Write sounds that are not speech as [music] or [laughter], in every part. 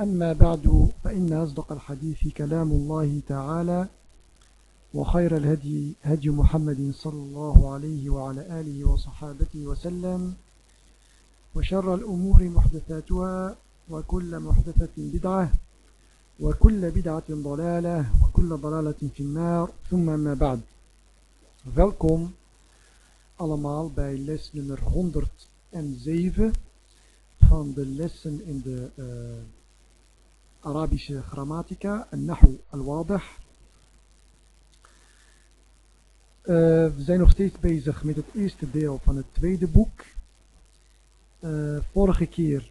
أما بعد فإن أصدق الحديث كلام الله تعالى وخير الهدي هدي محمد صلى الله عليه وعلى آله وصحابته وسلم وشر الأمور محدثاتها وكل محدثة بدعة وكل بدعة ضلالة وكل ضلالة في النار. ثم ما بعد Welkom allemaal bij les nummer 107 van de lessen in de uh, Arabische grammatica, النحو الواضح. Uh, we zijn nog steeds bezig met het eerste deel van het tweede boek. Uh, vorige keer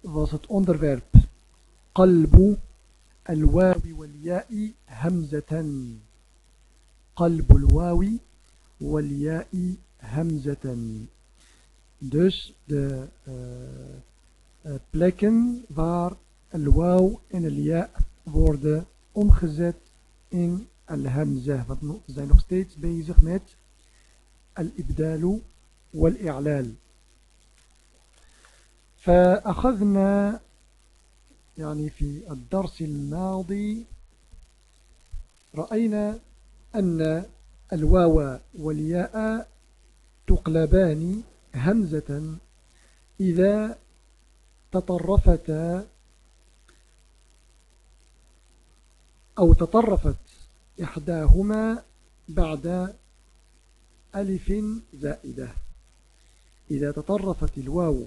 was het onderwerp قلب الواو والياء همزة قلب الواو والياء همزة dus de uh, uh, plekken waar الواو إن الياء بورد أمخزت إن الهمزة want we zijn nog steeds bezig الإبدال والإعلال. فأخذنا يعني في الدرس الماضي رأينا أن الواو والياء تقلبان همزة إذا تطرفتا أو تطرفت إحداهما بعد ألف زائدة. إذا تطرفت الواو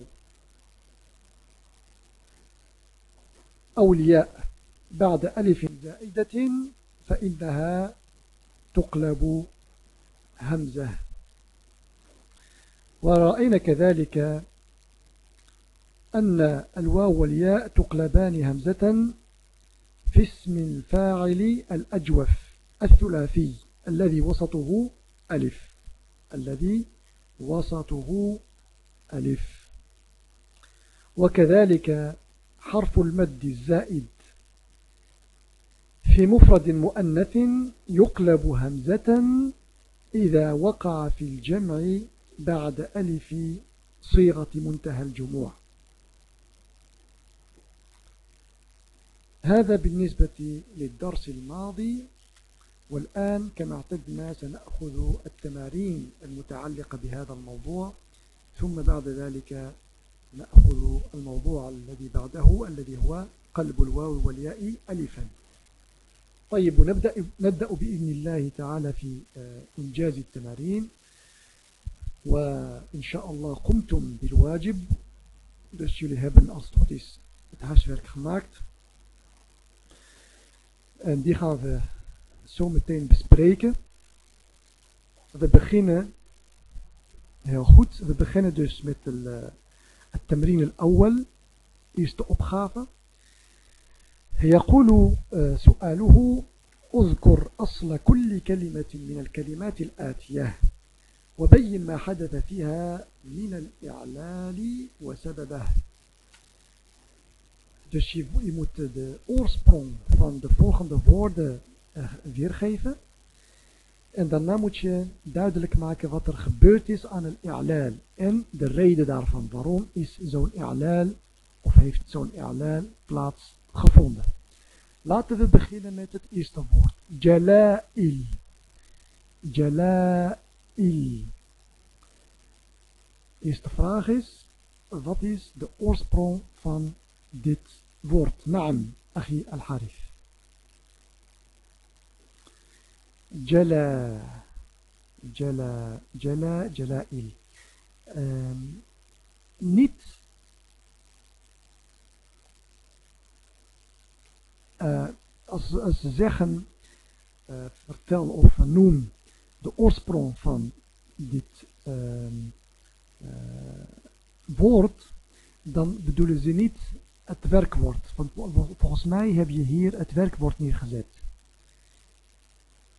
أو الياء بعد ألف زائدة فإنها تقلب همزة. ورأينا كذلك أن الواو والياء تقلبان همزة في اسم الفاعل الأجوف الثلاثي الذي وسطه ألف الذي وسطه ألف. وكذلك حرف المد الزائد. في مفرد مؤنث يقلب همزة إذا وقع في الجمع بعد ألف صيغة منتهى الجموع. هذا بالنسبة للدرس الماضي والآن كما اعتدنا سنأخذ التمارين المتعلقة بهذا الموضوع ثم بعد ذلك نأخذ الموضوع الذي بعده الذي هو قلب الواو والياء ألفا. طيب نبدأ, نبدأ بإذن الله تعالى في إنجاز التمارين. وإن شاء الله قمتم بالواجب. Dus jullie hebben als het goed is het huiswerk gemaakt En die gaan we zo meteen bespreken. We beginnen heel goed. We beginnen dus met de, het tamrin al-awwal. Eerste opgave. يقول سؤاله اذكر أصل كل كلمة من الكلمات الآتية وبين ما حدث فيها من الإعلال وسببه Dus je, moet de oorsprong van de volgende woorden uh, weergeven. En daarna moet je duidelijk maken wat er gebeurd is aan een i'lal. En de reden daarvan. Waarom is zo'n i'lal of heeft zo'n i'lal plaatsgevonden. Laten we beginnen met het eerste woord. Jala'il. Jala'il. Eerste vraag is. Wat is de oorsprong van dit woord. Naam, أخي الحارث. جلا جلا جلا جلائل um, niet uh, als, als ze zeggen uh, vertel of noem de oorsprong van dit uh, woord dan bedoelen ze niet het werkwoord. Want volgens mij heb je hier het werkwoord neergezet.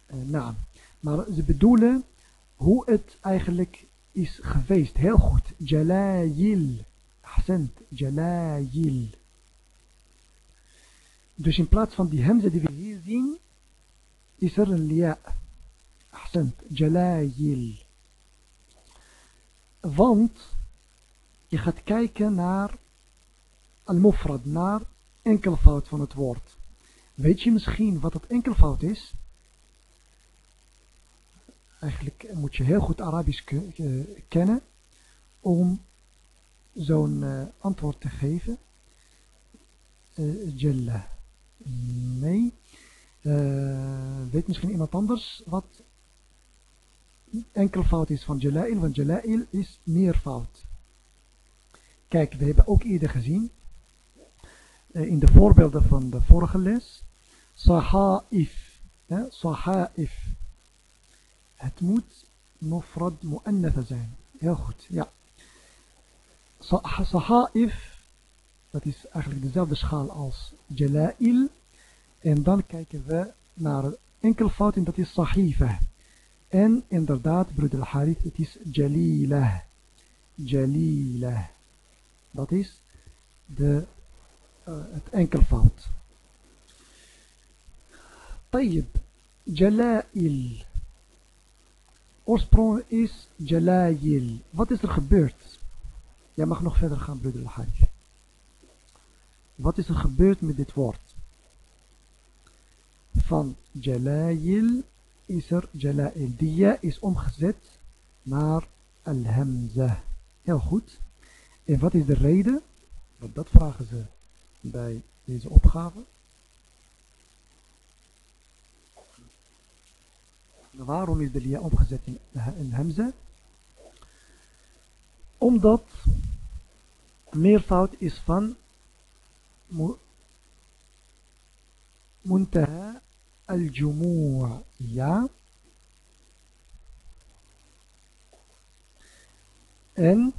Uh, nou, maar ze bedoelen hoe het eigenlijk is geweest. Heel goed. Jalayil. Ahsend. Jalayil. Dus in plaats van die hemze die we hier zien, is er een lia. Ahsend. Jalayil. Want je gaat kijken naar al-mufrad, naar enkelvoud van het woord. Weet je misschien wat het enkelvoud is? Eigenlijk moet je heel goed Arabisch kennen om zo'n uh, antwoord te geven. Uh, Jalla. Nee. Weet misschien iemand anders wat enkelvoud is van Jala'il? Want Jala'il is meervoud. Kijk, we hebben ook eerder gezien in de voorbeelden van de vorige les. Saha'if. Saha'if. Het moet mufrad mu'annatha zijn. Heel goed, ja. Saha'if, dat is eigenlijk dezelfde schaal als jala'il. En dan kijken we naar een enkelvoud en dat is sahifa. En inderdaad, broeder Harith, het is jalilah. Jalilah. Dat is de, het enkelvoud. طيب جلائل Oorsprong is Jalayil. Wat is er gebeurd? Jij mag nog verder gaan, broeder Hajj. Wat is er gebeurd met dit woord? Van Jalayil is er Jalail. Die ja is omgezet naar Al-Hamza. Heel goed. En wat is de reden? Want dat vragen ze bij deze opgave. Waarom is de lia opgezet in, in hamza? Omdat meervoud is van muntaha al-jumu'a. Ja. En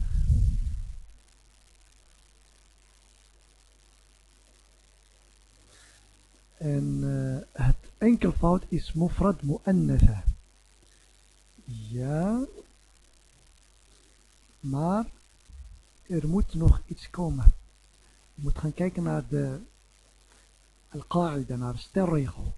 en uh, het enkelvoud is mufrad mu'annatha. Ja, maar er moet nog iets komen. Je moet gaan kijken naar de al-qa'ida, naar de sterregel.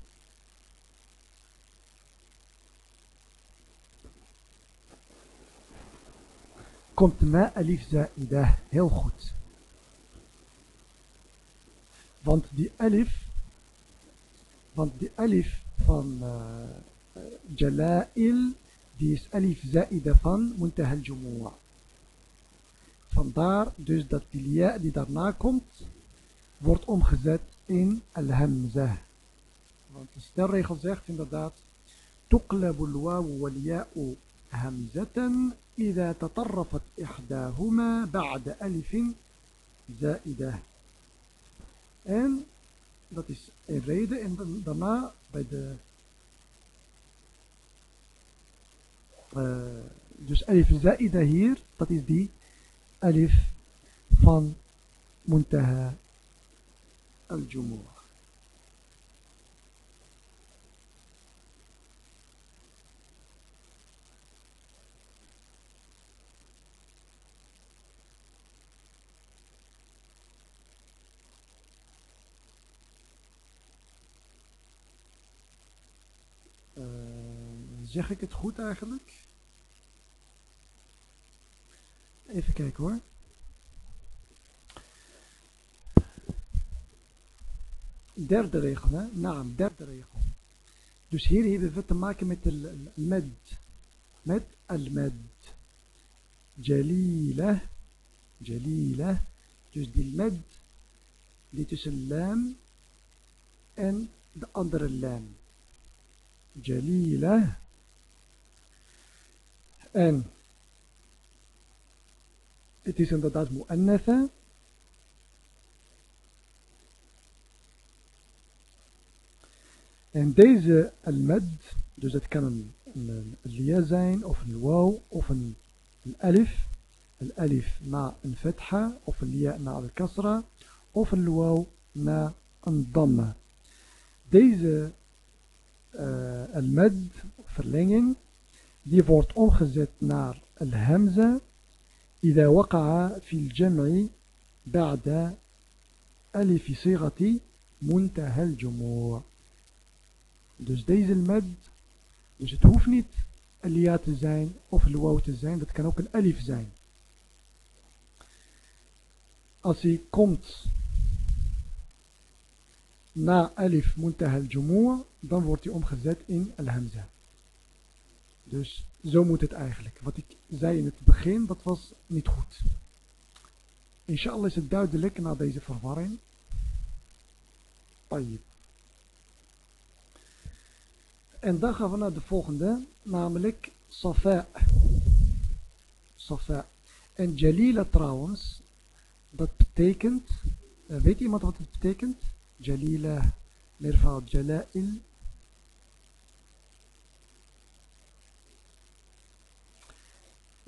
Komt ma alif za'ida heel goed. Want die alif, want die alif van uh, Jala'il die is alif zaida van muntaha al-jumu'a. Vandaar dus dat die lia die daarna komt, wordt omgezet in al-hamza. Want de stelregel zegt inderdaad, تقلب الواو والياء همزة إذا تطرفت إحداهما بعد ألف زائدة. En dat is reden en daarna bij de Uh, dus alif zaida hier, dat is die alif van muntaha al-jumu'ah. Zeg ik het goed eigenlijk? Even kijken hoor. Derde regel, hè? Naam, derde regel. Dus hier hebben we te maken met de med. Met al-med. Jalila. Jalila. Dus die med die tussen lam en de andere lam. Jalila. En het is inderdaad mu'annatha. En deze al-mad, dus het kan een, een, een zijn, of een waw, of een, een alif. Een alif na een fetha, of een lia na al-kasra, of een wauw na een damma. Deze uh, al-mad, verlenging, die wordt omgezet naar الهمزة إذا وقع في الجمع بعد ألف صيغة منتهى الجموع. dus deze المد dus hoeft niet الياء te zijn of الواو te zijn dat kan الألف zijn. أسي كومت. نا ألف منتهى الجموع دوز dan wordt إن الهمزة. Dus zo moet het eigenlijk. Wat ik zei in het begin, dat was niet goed. Inshallah is het duidelijk na deze verwarring. Tayyip. En dan gaan we naar de volgende, namelijk Safa. Safa. En Jalila trouwens, dat betekent, eh, weet iemand wat het betekent? Jalila, meervoud Jala'il,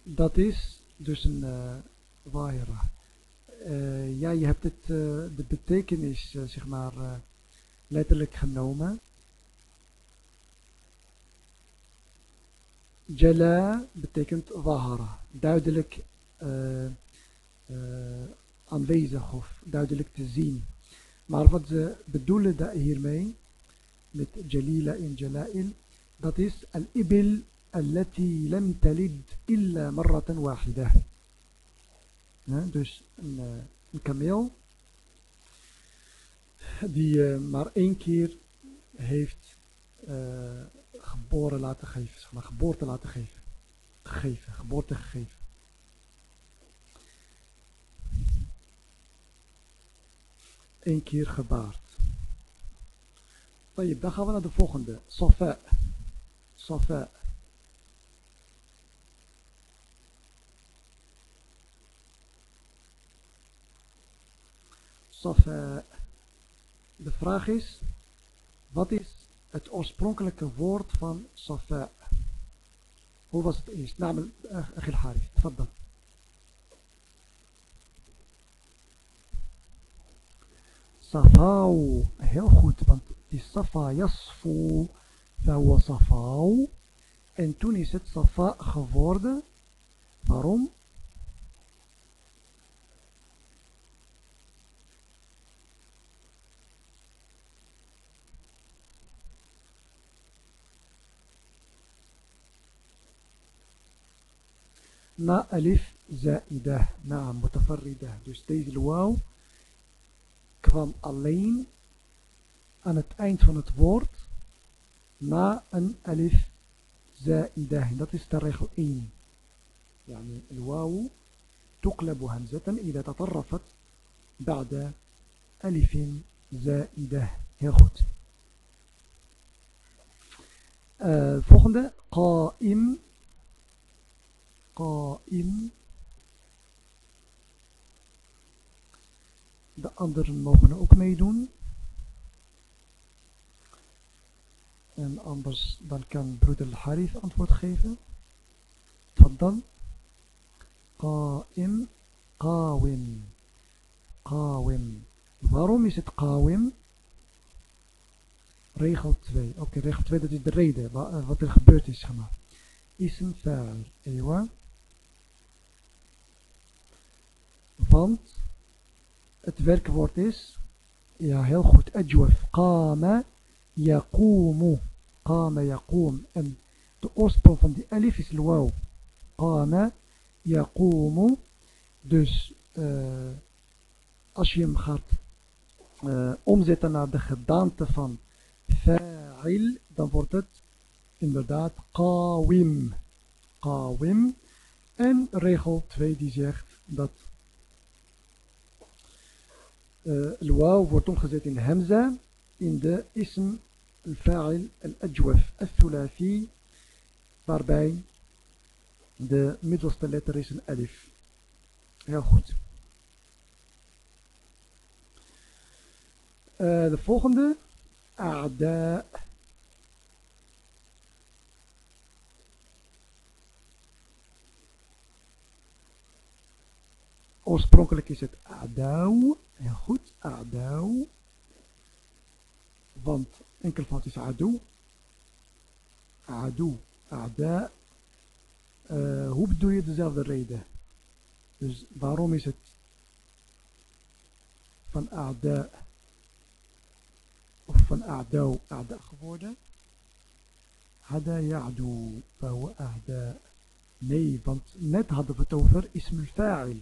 Dat is dus een uh, waira. Uh, ja, je hebt het, uh, de betekenis, zeg maar, letterlijk genomen. Jala betekent wahara, duidelijk aanwezig of duidelijk te zien. Maar wat ze bedoelen hiermee, met Jalila en Jalail, dat is al-ibil التي لم تلد إلا مرة واحدة. Uh, uh, maar één keer heeft uh, geboren laten geven, zeg maar, geboorte laten geven. Gegeven, geboorte gegeven. één keer gebaard. طيب, naar de volgende. Safa. Safa. Safa. De vraag is, wat is het oorspronkelijke woord van Safa? Hoe was het eerst? Namelijk, uh, Gil Harif, tfaddal. Safau. Heel goed, want die Safa Yasfu, was Safau. En toen is het Safa geworden. Waarom? Na alif zaidah, na mutafarridah. Dus deze wauw kwam alleen aan het eind van het woord na een alif زائدة dat is de regel 1 يعني الواو تقلب همزة إذا تطرفت بعد ألف زائدة heel goed uh, volgende قائم qa'im. De anderen mogen ook meedoen. En anders dan kan broeder Harif antwoord geven. Van dan. Qa'im, qawim. Qawim. Waarom is het qawim? Regel 2. Oké, regel 2 dat is de reden wat er gebeurd is. Is een faal. Ewa. Want het werkwoord is, ja heel goed, ajwaf, qama, yaqumu, qama, yaqum. En de oorsprong van die alif is waw. Qama, yaqumu. Dus uh, als je hem gaat uh, omzetten naar de gedaante van fa'il, dan wordt het inderdaad qawim. Qawim. En regel 2 die zegt dat الواو وتمخزت الهمزة عند اسم الفاعل الأجوف الثلاثي باربعي عند مدوسط اللتر اسم ألف ياخد الفوخند أعداء. Oorspronkelijk is أعداء. Heel goed. A'dau. Want enkelvoud is adu. Adu. A'da. Uh, hoe bedoel je dezelfde reden? Dus waarom is het van A'da of van A'dau A'da geworden? Hada ya'du, fahuwa A'da. Nee, want net hadden we het over ism al-fa'il.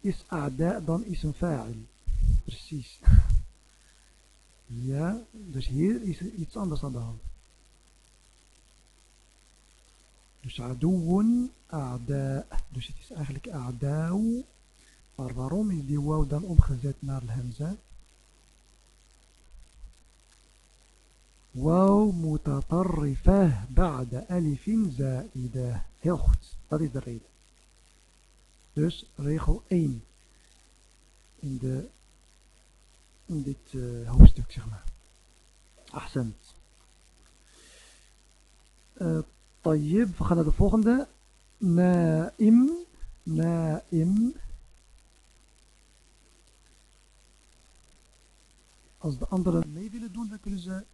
Is A'da dan ism fa'il? Precies. Ja, dus hier is er iets anders aan de hand. Dus aduun, a'da. Dus het is eigenlijk a'da'u. Maar waarom is die wauw dan omgezet naar hamza? واو متطرفة بعد ألف زائدة heel goed dat is de reden Dus regel 1 in, de, in dit eh, hoofdstuk, zeg maar. Ahsend. Uh, tayyib, we gaan naar de volgende. Naim, naim. Als de anderen mee willen doen, dan kunnen ze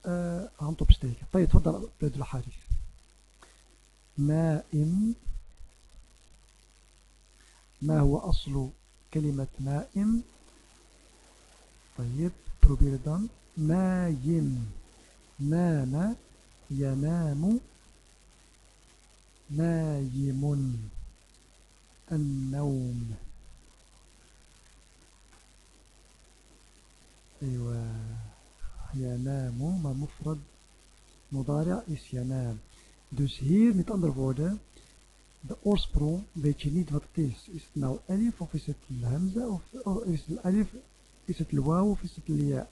eh, hand opsteken. Tayyib, wat dan, Bedul Harif. Naim. ما هو أصل كلمة نائم طيب تبردا نايم نام ينام. نايم النوم. أيوة. ينام. ما مفرد. مضارع. اس ينام. دوس هير متأمر بوده de oorsprong weet je niet wat het is. Is het nou alif of is het hamza of, of is het alif, is het waw of is het lia?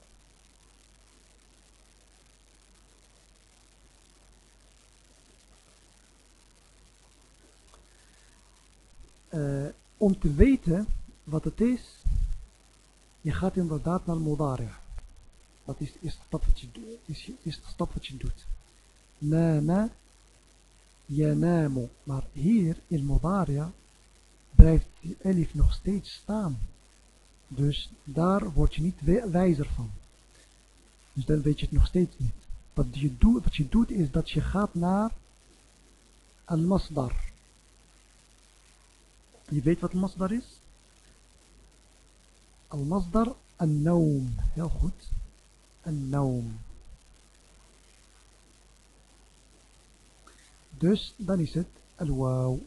Uh, om te weten wat het is, je gaat inderdaad naar Modaria. Dat is de eerste stap wat je, stap wat je doet. Nama, yanamu. Maar hier in Modaria blijft die elif nog steeds staan. Dus daar word je niet wijzer van. Dus dan weet je het nog steeds niet. Wat je doet, wat je doet is dat je gaat naar al-masdar. Je weet wat al-masdar is? Al-masdar, al-naum. Heel goed. النوم Dus dan is het al-waw.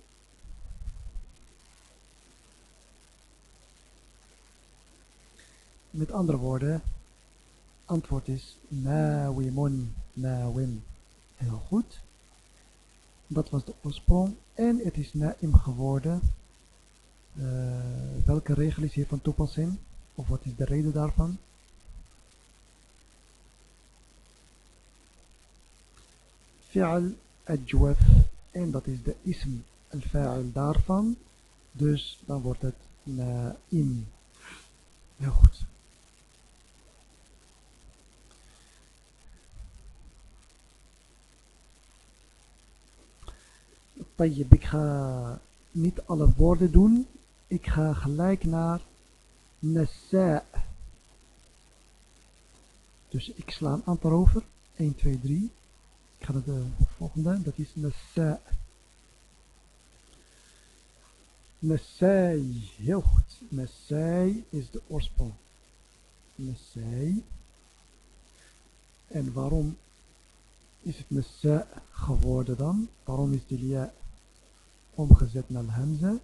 Met andere woorden, antwoord is nawimun, nawim. Heel goed. Dat was de oorsprong. En het is naim geworden. Eh, welke regel is hier van toepassing? Of wat is de reden daarvan? Fi'al adjwaf en dat is de ism al-fa'il daarvan. Dus dan wordt het na'im. Heel goed. Tayyib, ik ga niet alle woorden doen. Ik ga gelijk naar nasa. Dus ik sla een aantal over. 1, 2, 3. Ik ga naar de volgende, dat is Nasai. Nasai, heel goed. Is de oorsprong. Nasai. En waarom is het Nasa geworden dan? Waarom is de lia omgezet naar Hamza?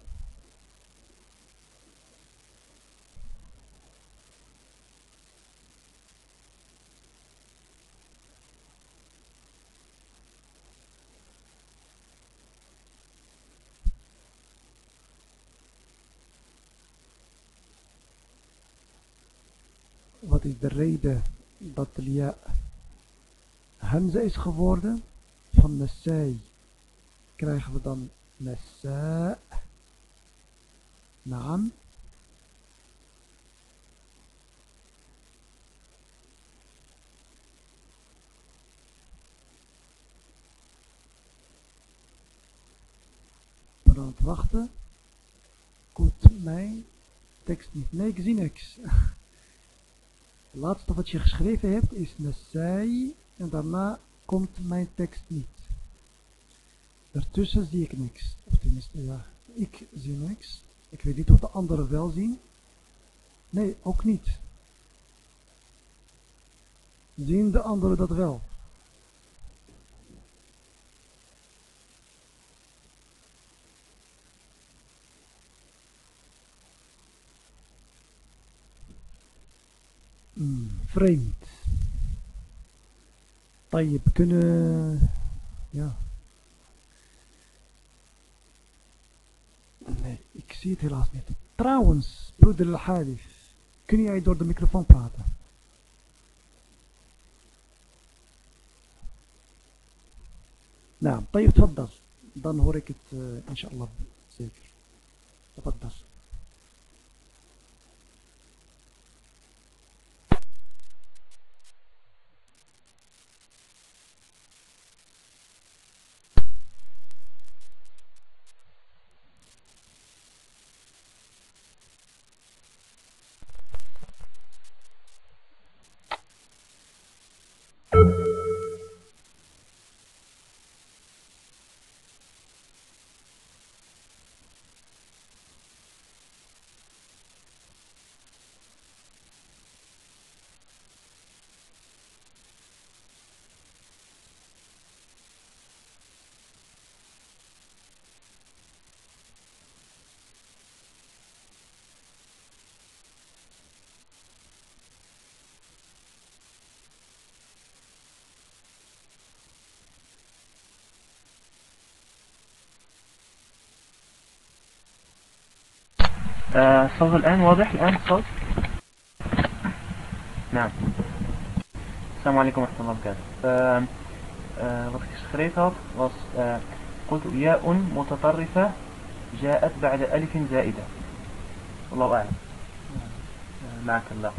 wat de reden dat lia hamza is geworden? Van nasai krijgen we dan nasa. Naam. Het wachten. Goed. mijn tekst niet. Nee, ik zie niks. Laatste wat je geschreven hebt is Nasai en daarna komt mijn tekst niet. Daartussen zie ik niks. Of tenminste, ja, ik zie niks. Ik weet niet of de anderen wel zien. Nee, ook niet. Zien de anderen dat wel? Vreemd. طيب kunnen ja nee ik zie het helaas niet trouwens broeder Al-Hadith kun jij door de microfoon praten nou طيب تفضل dan hoor ik het uh, inshallah zeker تفضل الصوت الآن واضح؟ الآن الصوت؟ نعم. السلام عليكم ورحمة الله وبركاته. ik geschreven had was قلت ياء متطرفة جاءت بعد ألف زائدة. الله أعلم. معك الله.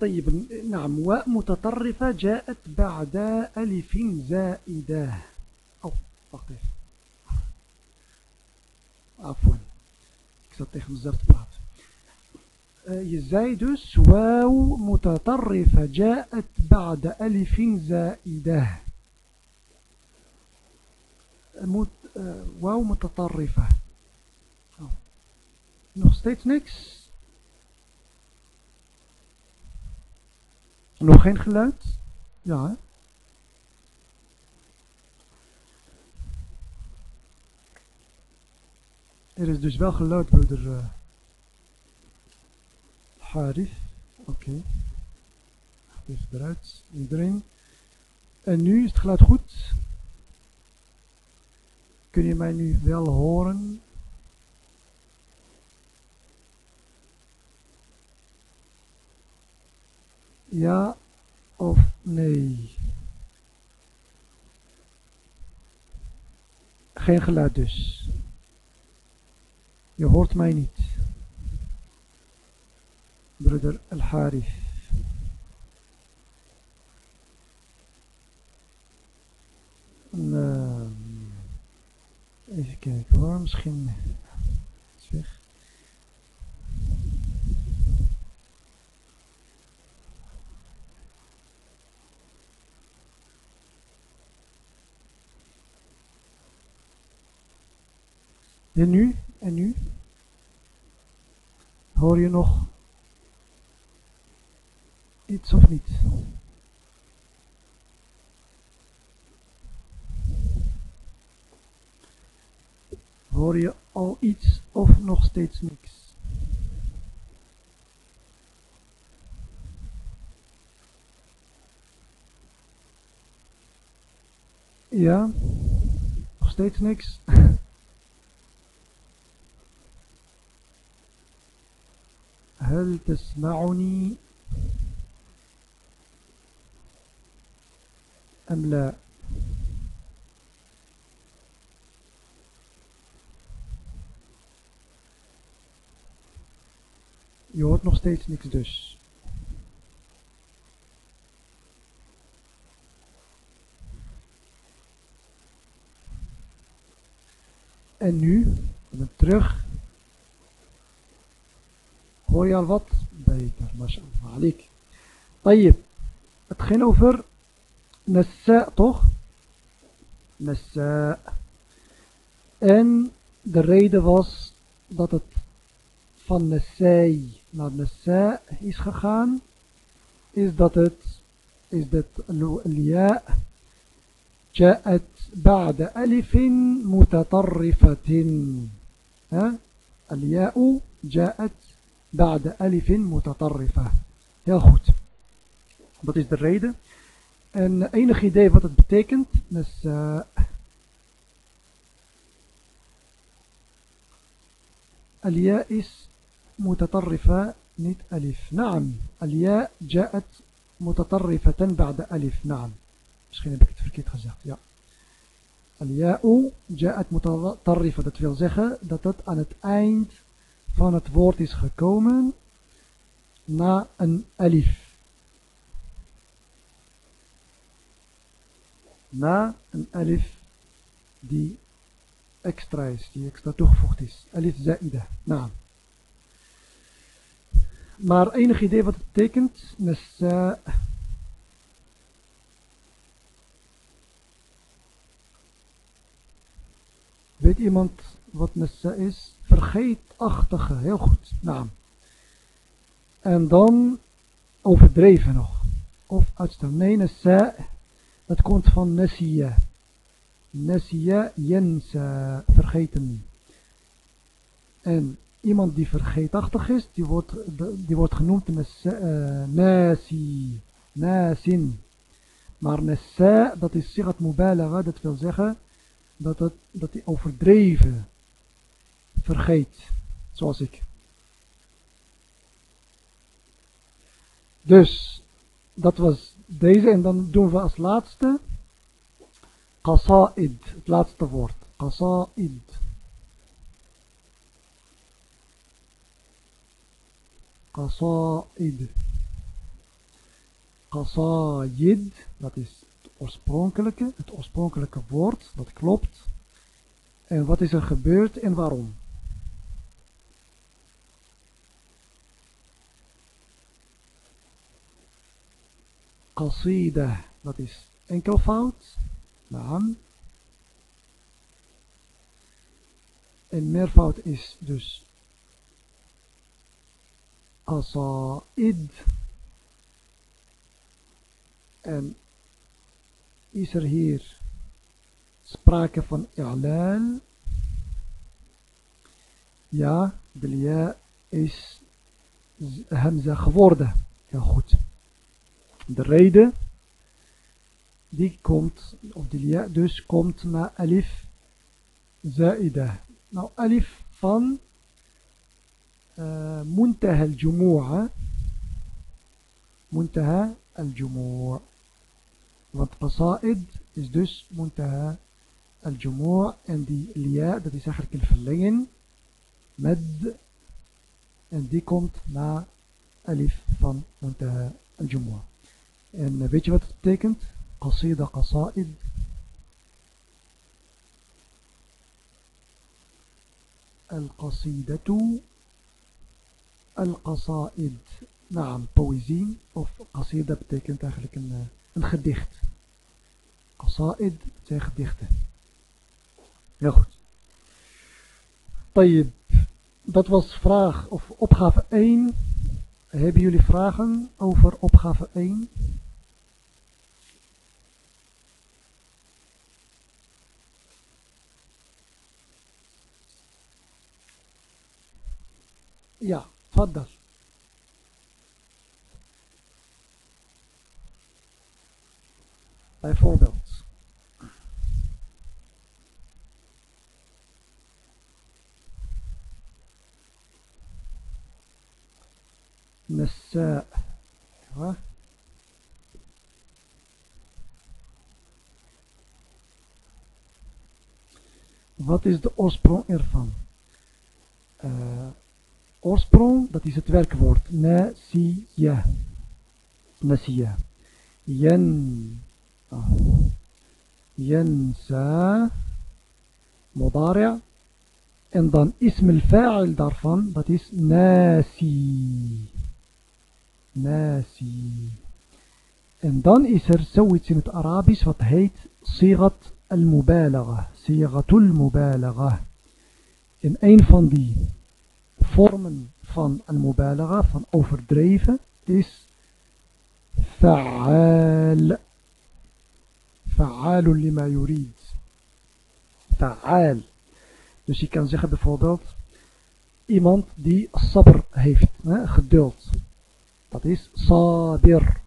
طيب نعم. واء متطرفة جاءت بعد ألف زائدة Wacht even. Afwan. Ik zat tegen mezelf te praten. Uh, je zei dus بعد ألف زائدة مت, uh, واو متطرفة oh. nog steeds niks nog geen geluid ja hè? Er is dus wel geluid, broeder uh, Harif. Oké. Okay. Even eruit. Iedereen. En nu is het geluid goed. Kun je mij nu wel horen? Ja of nee? Geen geluid dus. Je hoort mij niet. Broeder Al-Harif. Uh, even kijken hoor, misschien is weg. En nu? En nu? Hoor je nog iets of niet? Hoor je al iets of nog steeds niks? Ja, nog steeds niks. [laughs] هل تسمعني أم لا Je hoort nog steeds niks dus. en nu, we terug. Hoor je al wat? Beter, mashallah. Alik. طيب. Het ging over Nassa, toch? Nassa. En de reden was dat het van Nassai naar Nassa is gegaan. Is dat het, is dat الياء جاءت بعد ألف متطرفة الياء جاءت بعد ألف متطرفة heel goed dat is de reden en enig idee wat het betekent dus uh, الياء is متطرفة niet ألف نعم الياء جاءت متطرفة بعد ألف نعم Misschien heb ik het verkeerd gezegd. Ja. Al-ja'u ja'at mutatarrifa. Dat wil zeggen dat het aan het eind van het woord is gekomen na een alif. Na een alif die extra is, die extra toegevoegd is. Alif za'ida. Nou. Maar enig idee wat het betekent? Nasa Weet iemand wat nessa is? Vergeetachtige, heel goed. Nou. En dan overdreven nog. Of uitstel. Nee, nessa, dat komt van nessiya. Nessiya, jensa, vergeten. En iemand die vergeetachtig is, die wordt, die wordt genoemd nessa, uh, nasi. Maar nessa, dat is sigat mubalaga, dat wil zeggen dat, het, dat hij overdreven vergeet, zoals ik. Dus, dat was deze en dan doen we als laatste qasa'id, het laatste woord, qasa'id. Qasa'id. Qasa'id, dat is oorspronkelijke, het oorspronkelijke woord, dat klopt. En wat is er gebeurd en waarom? Qasida, dat is enkelvoud. Naam. En meervoud is dus qasaid. En is er hier sprake van i'lal. Ja, de ja is hamza geworden. Heel goed. De reden die komt, of de ja dus komt na alif zaida. Nou, alif van uh, muntaha al-jumu'a. Muntaha al-jumu'a. Want qasaid is dus muntaha al-jumu'a en die lia, dat is eigenlijk een verlenging met en die komt na alif van muntaha al-jumu'a. En eh, weet je wat het betekent? Qasida qasaid. Al-qasidatu. Al-qasaid. Naam, poëzie. Of qasida betekent eigenlijk een, eh, gedicht. Qasaid zijn gedichten. Heel goed. Tayyib. Dat was vraag of opgave 1. Hebben jullie vragen over opgave 1? Ja, tfaddal. Bijvoorbeeld. مساء Wat is de oorsprong ervan? Uh, oorsprong, dat is het werkwoord. Nasiya. Nasiya. Yen. Oh. Yensa. Mudari'. En dan ism al-fa'il daarvan, dat is nasi. Nasi. En dan is er zoiets in het Arabisch wat heet sigat al-mubalagha. Sigatul mubalagha. In een van die vormen van al-mubalagha, van overdreven, is fa'al. Fa'alun lima yurid. Fa'al. Dus je kan zeggen bijvoorbeeld iemand die sabr heeft, hè, geduld. Dat is sabir.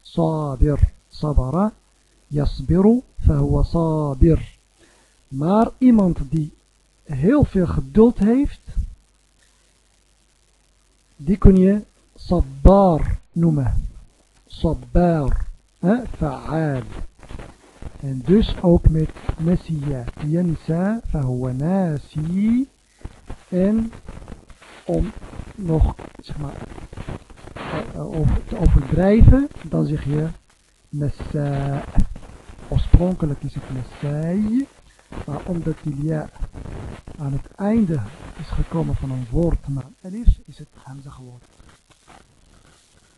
Sabir. Sabara. Yasbiru. Fahuwa sabir. Maar iemand die heel veel geduld heeft, die kun je sabbar noemen. Sabbar. Fa'al. En dus ook met nasiya. Yansa, fahuwa nasi. En om nog zeg maar, te overdrijven, dan zeg je nasa. Oorspronkelijk is het nasai. Maar omdat die ja aan het einde is gekomen van een woord naar elif, is het hamza geworden.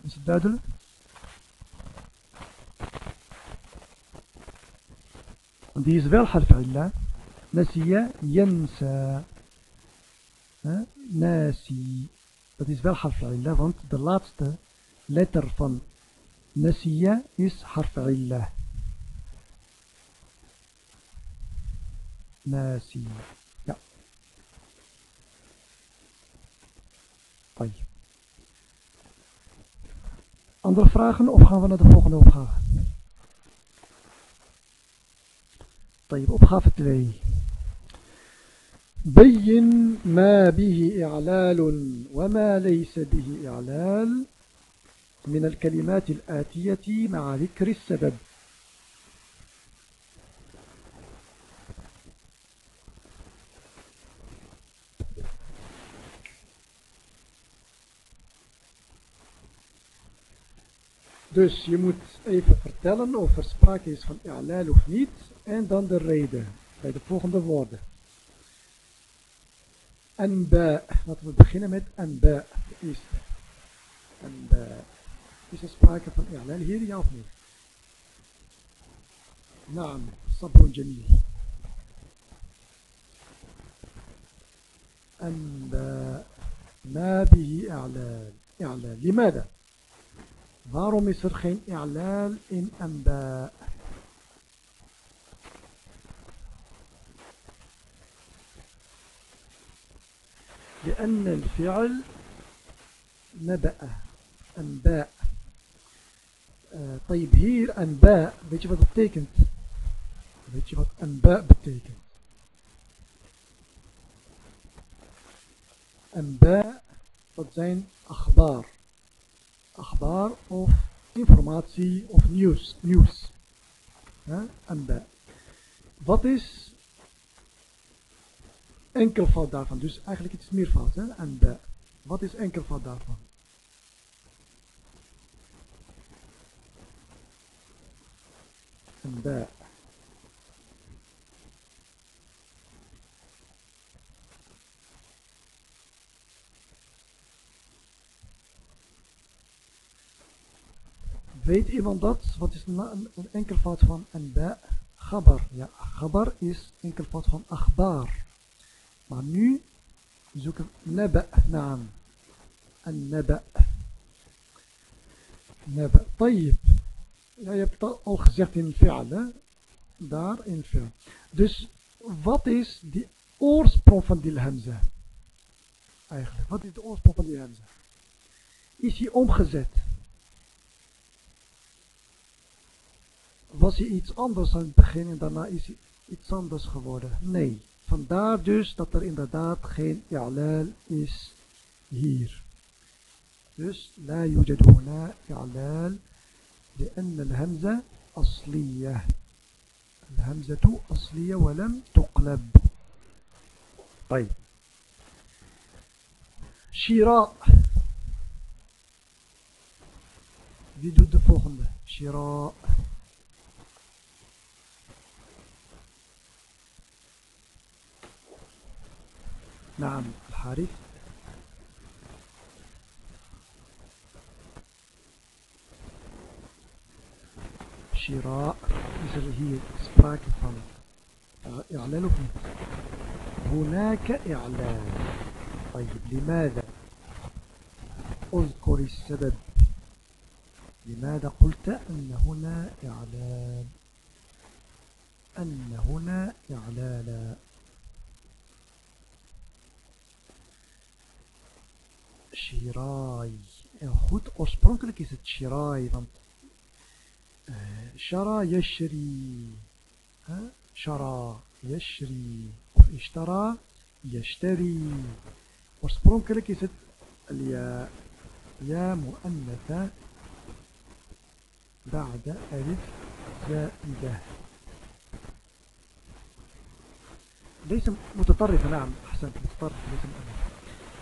Is het duidelijk? die is wel harf illa. Nasiya yansa. Nasi dat is wel harf want de laatste letter van nasiya is harf illah. Nasiya. Ja. Andere vragen of gaan we naar de volgende opgave? Tayyip, opgave 2. بين ما به إعلال وما ليس به إعلال من الكلمات الآتية مع ذكر السبب Dus je moet even vertellen of er sprake is van i'lal of niet. En dan de reden bij de volgende woorden. Anba. Laten we beginnen met anba. De eerste. Anba. Is er sprake van i'lal hier, ja of niet? نعم صبر جميل أنباء ما به إعلال إعلال لماذا Waarom is er geen i'lal in anba? لأن الفعل نبأ أنباء طيب hier أنباء weet je wat het betekent weet je wat أنباء betekent أنباء dat zijn أخبار akhbar of informatie of nieuws. nieuws. Ja, anba. Wat is enkelvoud daarvan? Dus eigenlijk iets meervoud. Hè? Anba. Wat is enkelvoud daarvan? Anba. Weet iemand dat? Wat is een, enkelvoud van ba? Gabar. Ja, gabar is enkelvoud van akhbar. Maar nu zoeken naba naam. Een naba. Naba. Tayyip. Ja, je hebt het al gezegd in fi'al, hè? Daar in fi'al. Dus wat is de oorsprong van die? Eigenlijk, wat is de oorsprong van die hamza? Is hij omgezet? was hij iets anders aan het begin en daarna is hij iets anders geworden. Nee, vandaar dus dat er inderdaad geen i'lal is hier. Dus لا يوجد هنا إعلال لأن الهمزة أصلية الهمزة أصلية ولم تقلب طيب شراء Wie doet de volgende? نعم. الحارث شراء. er hier sprake van إعلان هناك إعلان. طيب لماذا؟ أذكر السبب. لماذا قلت أن هنا إعلان؟ أن هنا إعلانا Shirai. En goed, oorspronkelijk is het Shirai, want uh, Shara Yashri. Huh? Shara Yashri. Of Ishtara Yashtari. Oorspronkelijk is het الياء يا مؤنثة بعد ألف زائدة ليس متطرفة نعم أحسنت متطرف ليس مؤنثة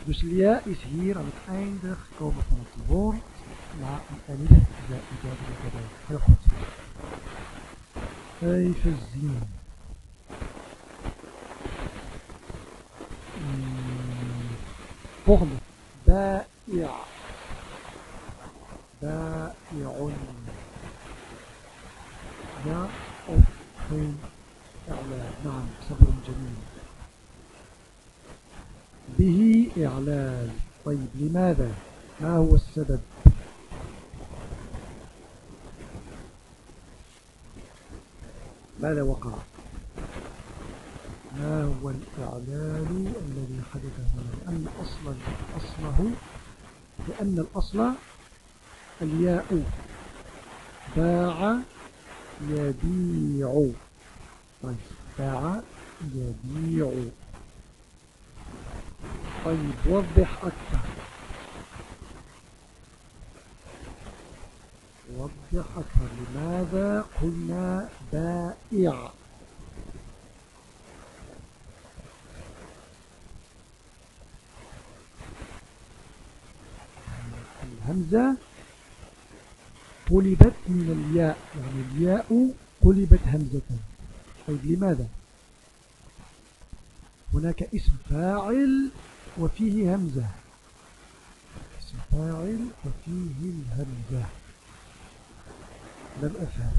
Dus lia is hier aan het einde gekomen van het woord na een alif zaida erbij. Heel goed. Even zien. Hmm. Volgende. لماذا ما هو السبب ماذا وقع؟ ما هو الإعلان الذي حدث هنا؟ لأن أصل أصله لأن الأصل الياء. باع يبيع. طيب باع يبيع. طيب وضح أكثر. أكثر لماذا قلنا بائع؟ الهمزة قلبت من الياء يعني الياء قلبت همزة. طيب لماذا؟ هناك اسم فاعل وفيه همزة. اسم فاعل وفيه الهمزة. لم أفهم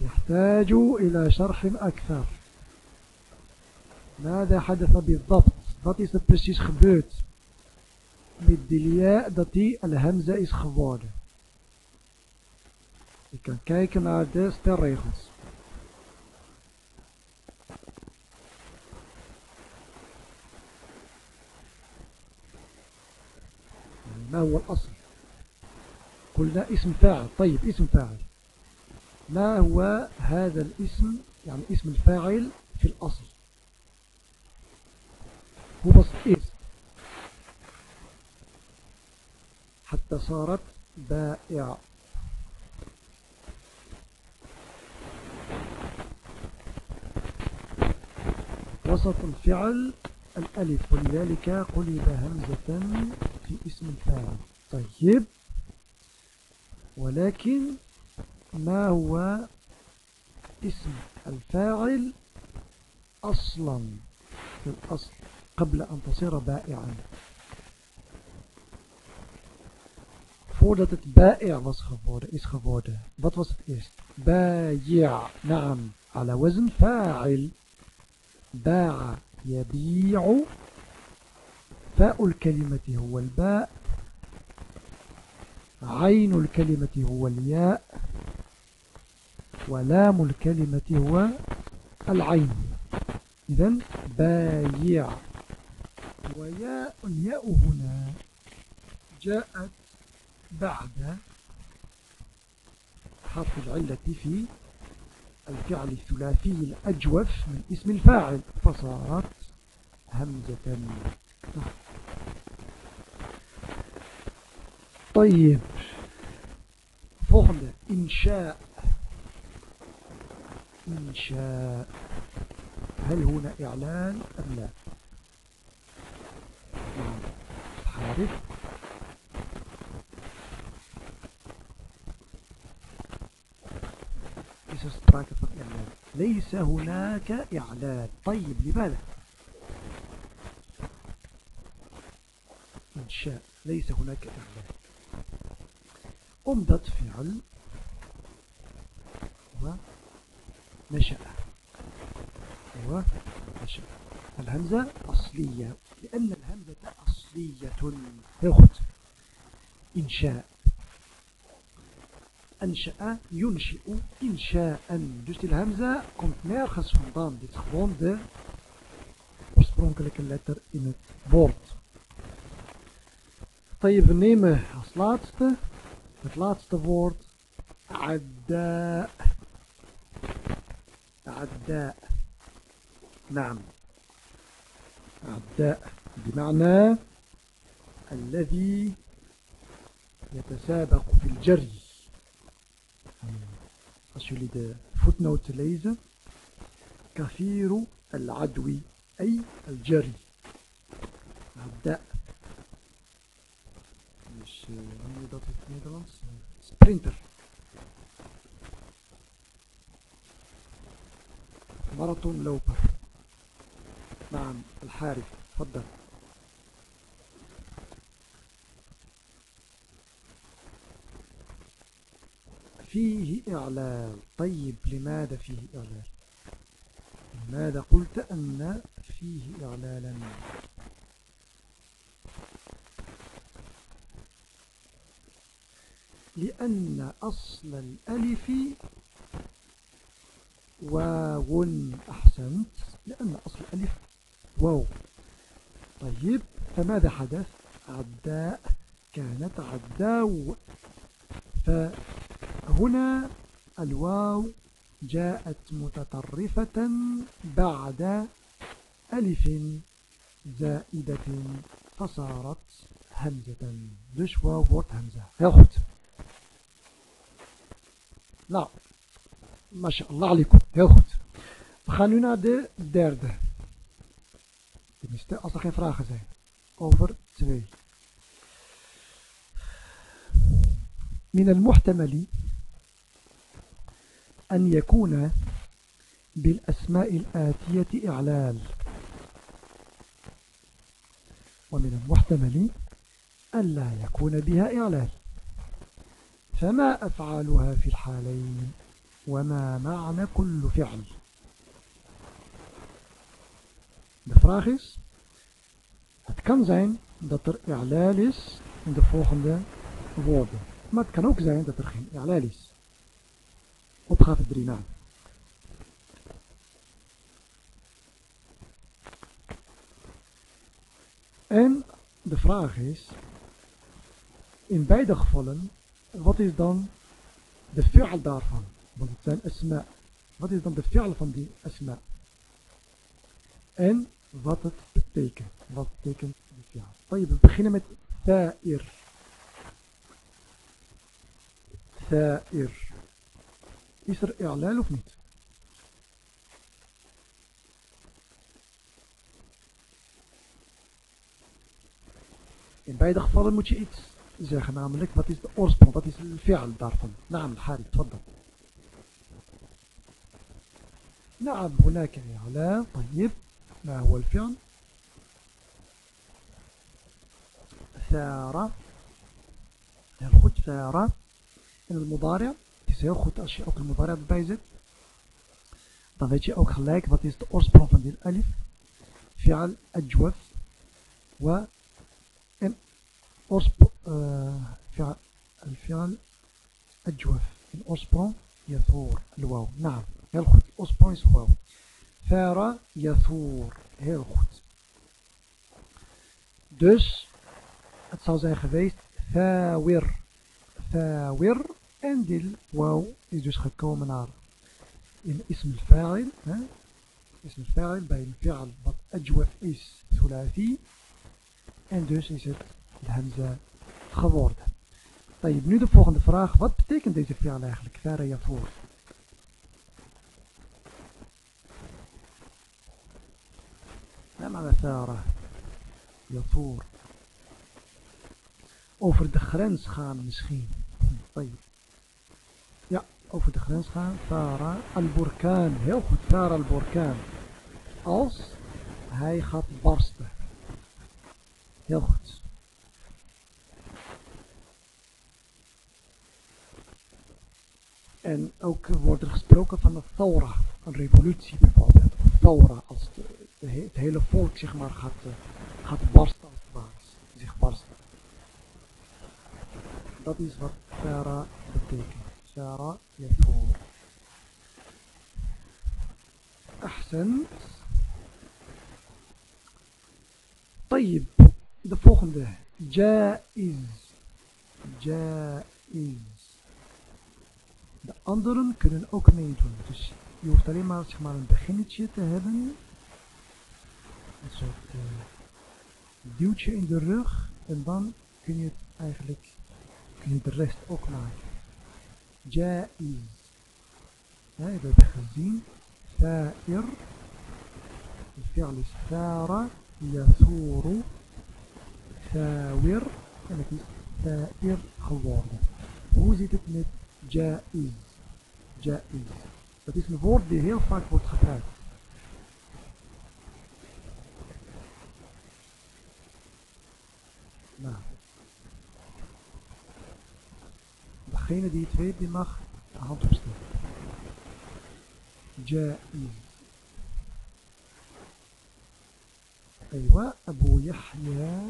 يحتاج إلى شرح أكثر ماذا حدث بالضبط Wat is er precies gebeurd met de lia dat die al-hamza is geworden? Je kan kijken naar de stelregels. ما هو الأصل قلنا اسم فاعل. طيب اسم فاعل. ما هو هذا الاسم؟ يعني اسم الفاعل في الأصل. هو اسم. حتى صارت بائع. وسط الفعل الألف ولذلك قلب همزة في اسم الفاعل. طيب. ولكن ما هو اسم الفاعل أصلا؟ في الأصل قبل أن تصير بائعا. فوردت بائع was geworden is geworden wat was het بايع نعم. على وزن فاعل. باع يبيع. فاء الكلمة هو الباء. عين الكلمة هو الياء ولام الكلمة هو العين. إذن بايع. وياء الياء هنا جاءت بعد حرف العلة في الفعل الثلاثي الأجوف من اسم الفاعل. فصارت همزة طيب. فعل إنشاء إنشاء هل هنا إعلان أم لا؟ حارف ليس هناك إعلان. طيب لماذا؟ إنشاء ليس هناك إعلان. عمدة فعل. هو نشأ. هو نشأ. الهمزة أصلية. لأن الهمزة أصلية. يا إنشاء أنشأ ينشئ إنشاء دوست الهمزة. كنت مير خاص فندان دي تخبون دي أسبرونك لك اللتر إن بورد. طيب نيمة. أصلاتته het laatste woord عداء عداء نعم. عداء بمعنى الذي يتسابق في الجري. Als jullie de voetnoten lezen كثير العدو أي الجري عداء dus uh, hoe dat in het Nederlands? Sprinter marathonloper نعم الحارث تفضل. فيه إعلال طيب لماذا فيه إعلال لماذا قلت أن فيه إعلالا لأن أصل الألف واو أحسنت لأن أصل الألف واو. طيب فماذا حدث؟ عداء كانت عداو. فهنا الواو جاءت متطرفة بعد ألف زائدة فصارت همزة. dus واو؟ همزة. goed nou mashallah alaikum heel goed we gaan nu naar de derde Tenminste, als er geen vragen zijn. Over twee. من المحتمل أن يكون بالأسماء الآتية إعلال ومن المحتمل أن لا يكون بها إعلال فما أفعالها في الحالين وما معنى كل فعل De vraag is, het kan zijn dat er i'lal is in de volgende woorden. Maar het kan ook zijn dat er geen i'lal is. Opgave 3 na. En de vraag is, in beide gevallen, wat is dan de fi'al daarvan? Want het zijn asma. Wat is dan de fi'al van die asma? En wat het betekent. Wat betekent dit ja. We beginnen met tha'ir. Tha'ir. Is er i'lal of niet? In beide gevallen moet je iets zeggen, namelijk wat is de oorsprong, wat is de fi'al daarvan. Naam, Harry, tfaddal. نعم هناك إعلان طيب ما هو الفعل ثار heel goed ثار in het modarië is heel goed als je ook een modarië erbij zet dan weet je ook gelijk wat is de oorsprong van dit alif fi'al ajwaf wa en oorsprong الفعل أجوف. من أسبان يثور. الواو. نعم. يلخط أسبان يثور. ثار يثور. يلخط دس. أتصال زي خفيت ثاور. ثاور. أندل. واو. يدوس خكو من عار إن اسم الفاعل ها؟ اسم الفاعل بين فعل بط أجوف إس ثلاثي. أندوس إسد الهمزة hamza geworden. Nu de volgende vraag. Wat betekent deze fi'al eigenlijk? Thara Yathoor. معنى ثارة يثور over de grens gaan misschien ja over de grens gaan Thara al-Burkan heel goed Thara al-Burkan als hij gaat barsten heel goed En ook wordt er gesproken van een thora, een revolutie bijvoorbeeld. Thora, als het hele volk zeg maar gaat, uh, gaat barsten als het ware, zich barsten. Dat is wat thara betekent. Thara يثور. أحسنت طيب de volgende جائز جائز de anderen kunnen ook meedoen dus je hoeft alleen maar, zeg maar een beginnetje te hebben een soort uh, duwtje in de rug en dan kun je het eigenlijk kun je de rest ook maken جائز we hebben gezien ثائر الفعل الثار يثور ثاور en het is ثائر geworden hoe zit het met jaiz jaiz dat is een woord die heel vaak wordt gebruikt nou degene die het weet die mag de hand opsteken جائز أيوة أبو يحيى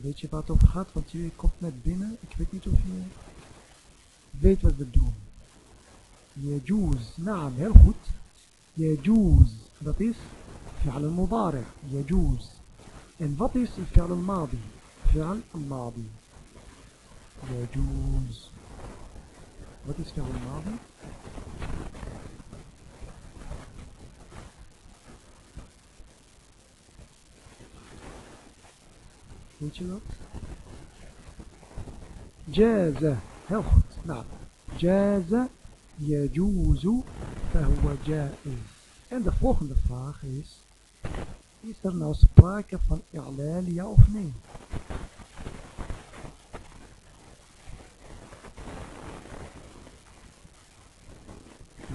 Weet je waar het over gaat? Want je komt net binnen. Ik weet niet of je weet wat we doen. يجوز نعم heel goed يجوز dat is فعل المضارع يجوز en wat is الفعل الماضي فعل الماضي يجوز Wat is فعل الماضي؟ Weet je dat? جاز heel goed nou جاز يجوز فهو جائز en de volgende vraag is is er nou sprake van i'lal ja of nee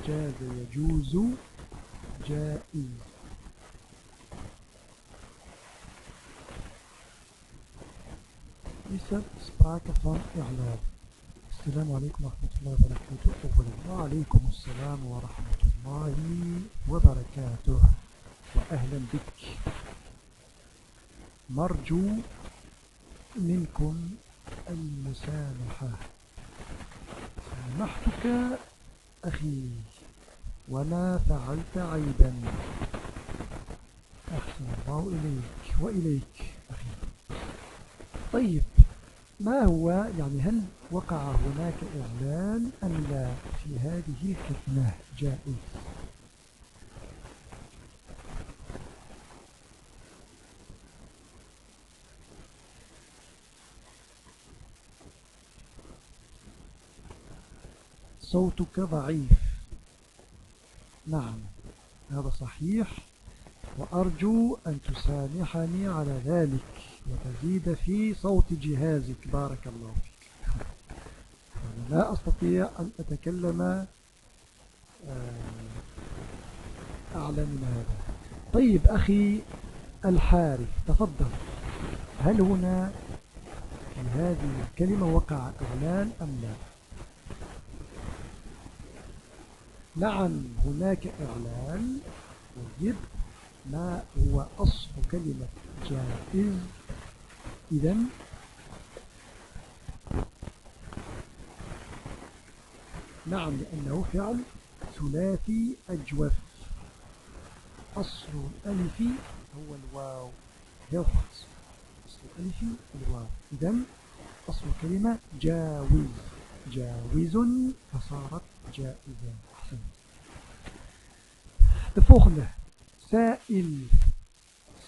جاز يجوز جائز sprake van i'laal. السلام عليكم ورحمة الله وبركاته. أولا وعليكم السلام ورحمة الله وبركاته. وأهلا بك. نرجو منكم المسامحة. سامحتك أخي وما فعلت عيبا. أحسن الله إليك وإليك أخي. طيب ما هو يعني هل وقع هناك إعلان أم لا في هذه الكلمة جائز؟ صوتك ضعيف. نعم هذا صحيح وأرجو أن تسامحني على ذلك. وتزيد في صوت جهازك. بارك الله فيك. أنا لا أستطيع أن أتكلم آه، أعلى من هذا. طيب أخي الحارث تفضل. هل هنا في هذه الكلمة وقع إعلان أم لا؟ نعم هناك إعلان. طيب ما هو أصل كلمة جائز؟ إذا نعم لأنه فعل ثلاثي أجوف. أصل الألف هو الواو. يفحص أصل الألف الواو. إذا أصل الكلمة جاوز. جاوز فصارت جائزة. أحسن. De سائل.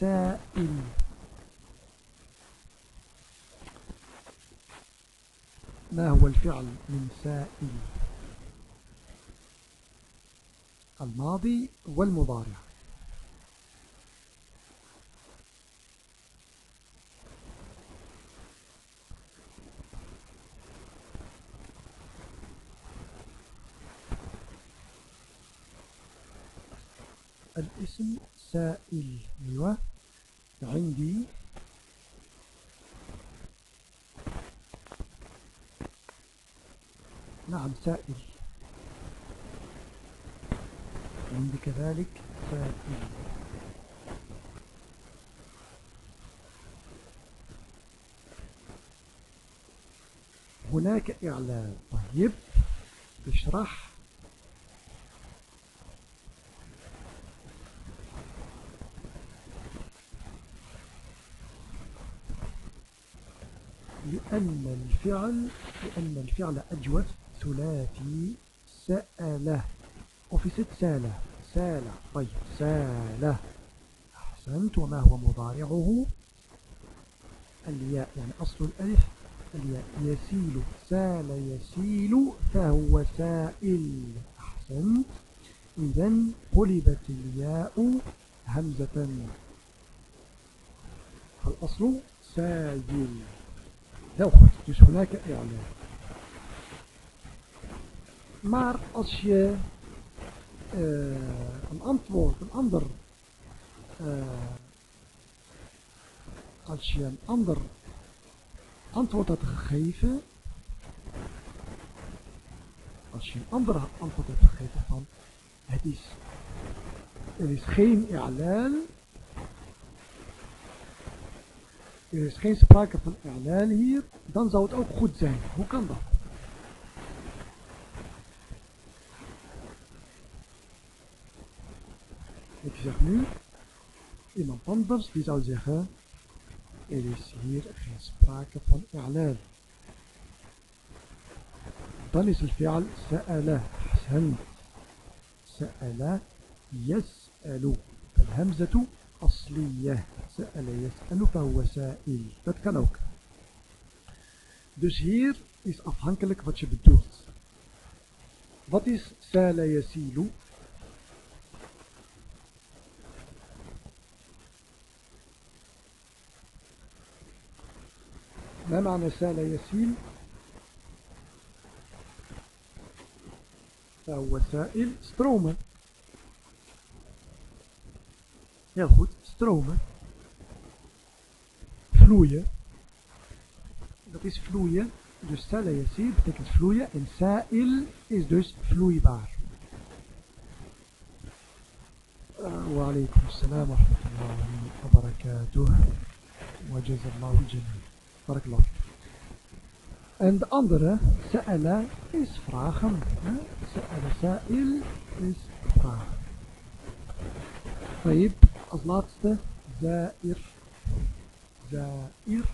سائل. ما هو الفعل من سائل الماضي والمضارع الاسم سائل أيوة عندي نعم سائل عندي كذلك سائل هناك إعلان. طيب اشرح لأن الفعل لأن الفعل أجوف ثلاثي سألة. وفي ست سالة. سالة. طيب سالة. أحسنت. وما هو مضارعه؟ الياء يعني أصل الألف. يسيل سال يسيل فهو سائل. أحسنت إذا قلبت الياء همزة. فالأصل سايل لو خدت هناك؟ إعلان. Maar als je الأنظر أشياء آه، آه، الأنظر antwoord had gegeven, als je een ander antwoord hebt gegeven van het is, er is geen i'lal, er is geen sprake van i'lal hier, dan zou het ook goed zijn. Hoe kan dat? Ik zeg nu, iemand anders die zou zeggen, er is hier geen sprake van i'lal. Dan is het fi'al sa'ala. حسن سأل يسأل الهمزة أصلية سأل يسأل فهو سائل dat kan ook dus hier is afhankelijk wat je bedoelt wat is سال يسيل ما معنى سال يسيل؟ فهو سائل stromen ja goed stromen vloeien لقيس vloeien dus سال يسيل. betekent vloeien en سائل is dus vloeibaar. آه، وعليكم السلام ورحمة الله وبركاته. وجزا الله الجميع بارك الله فيك En de andere, sa'ala, is vragen. Sa'ala sa'il is vragen. طيب, als laatste, za'ir. Za'ir.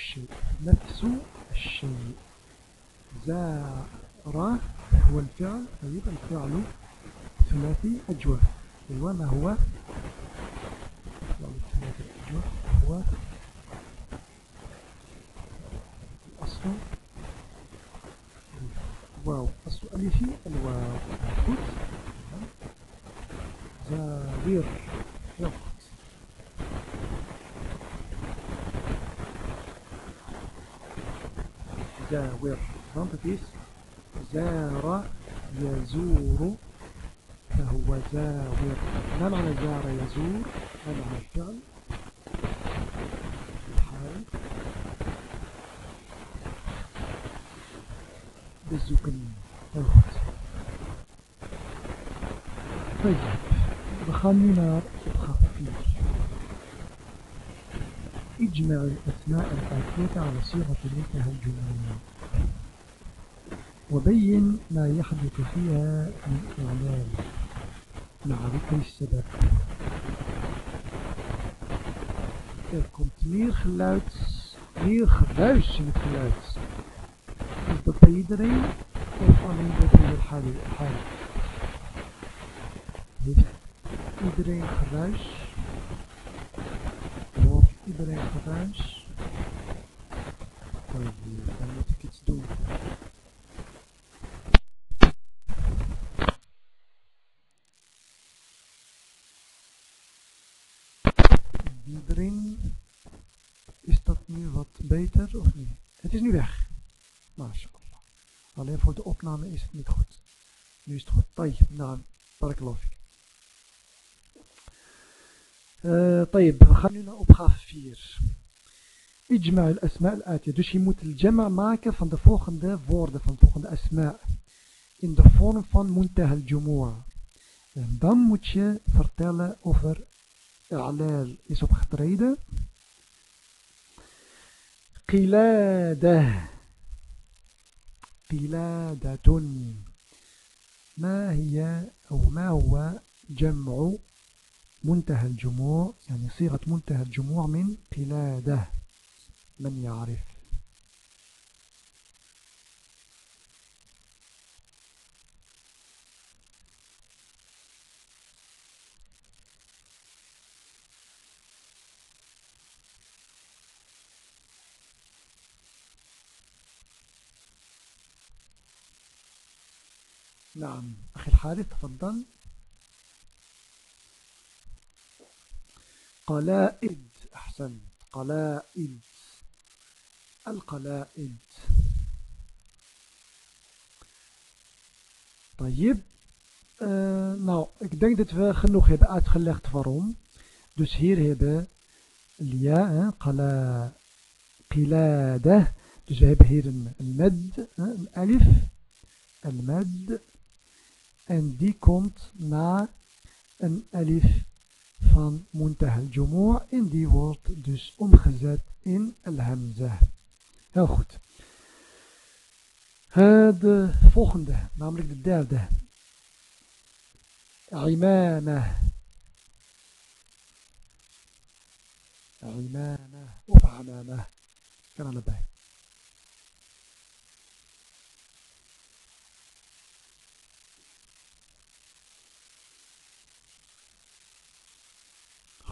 الشيء نفس الشيء. زار هو الفعل طيب الفعل ثلاثي أجوف أيوة ما هو؟ ثلاثي أجوف هو الأصل واو أصل ألفي الواو. زاور want het is زار يزور فهو زاور ما معنى زار يزور؟ ما معنى الفعل؟ الحال. بالزكن طيب we gaan nu naar opgave 4 اجمع الأسماء الآتية على صيغة مثلها الجملة وبين ما يحدث فيها من إعلان مع ذكر السبب Er komt meer geluid, meer geruis in het geluid. Is dat bij iedereen of alleen bij de heer Hali? Heeft iedereen geruis? Of iedereen geruis? Dan moet ik iets doen. Iedereen, is dat nu wat beter of niet? Het is nu weg. MashaAllah. Alleen voor de opname is het niet goed. Nu is het goed. طيب نعم بارك الله فيك uh, طيب we اجمع الأسماء الآتية. dus je moet الجمع maken van de volgende woorden van volgende أسماء. in de vorm van منتهى الجموع. en dan moet je vertellen over إعلال. is opgetreden. قلادة قلادة ما هي أو ما هو جمع منتهى الجموع؟ يعني صيغة منتهى الجموع من قلاده من يعرف؟ نعم. أخي الحارث تفضل. قلائد أحسن قلائد. القلائد طيب uh, nou, ik denk dat we genoeg hebben uitgelegd waarom. Dus hier hebben lia, qala, qilada. Dus we hebben hier een, een med, een alif, een med. En die komt na een alif van muntaha al-jumu'a en die wordt dus omgezet in al-hamza. Heel goed. De volgende, namelijk de derde. Imama. Imama of amama. Kan allebei.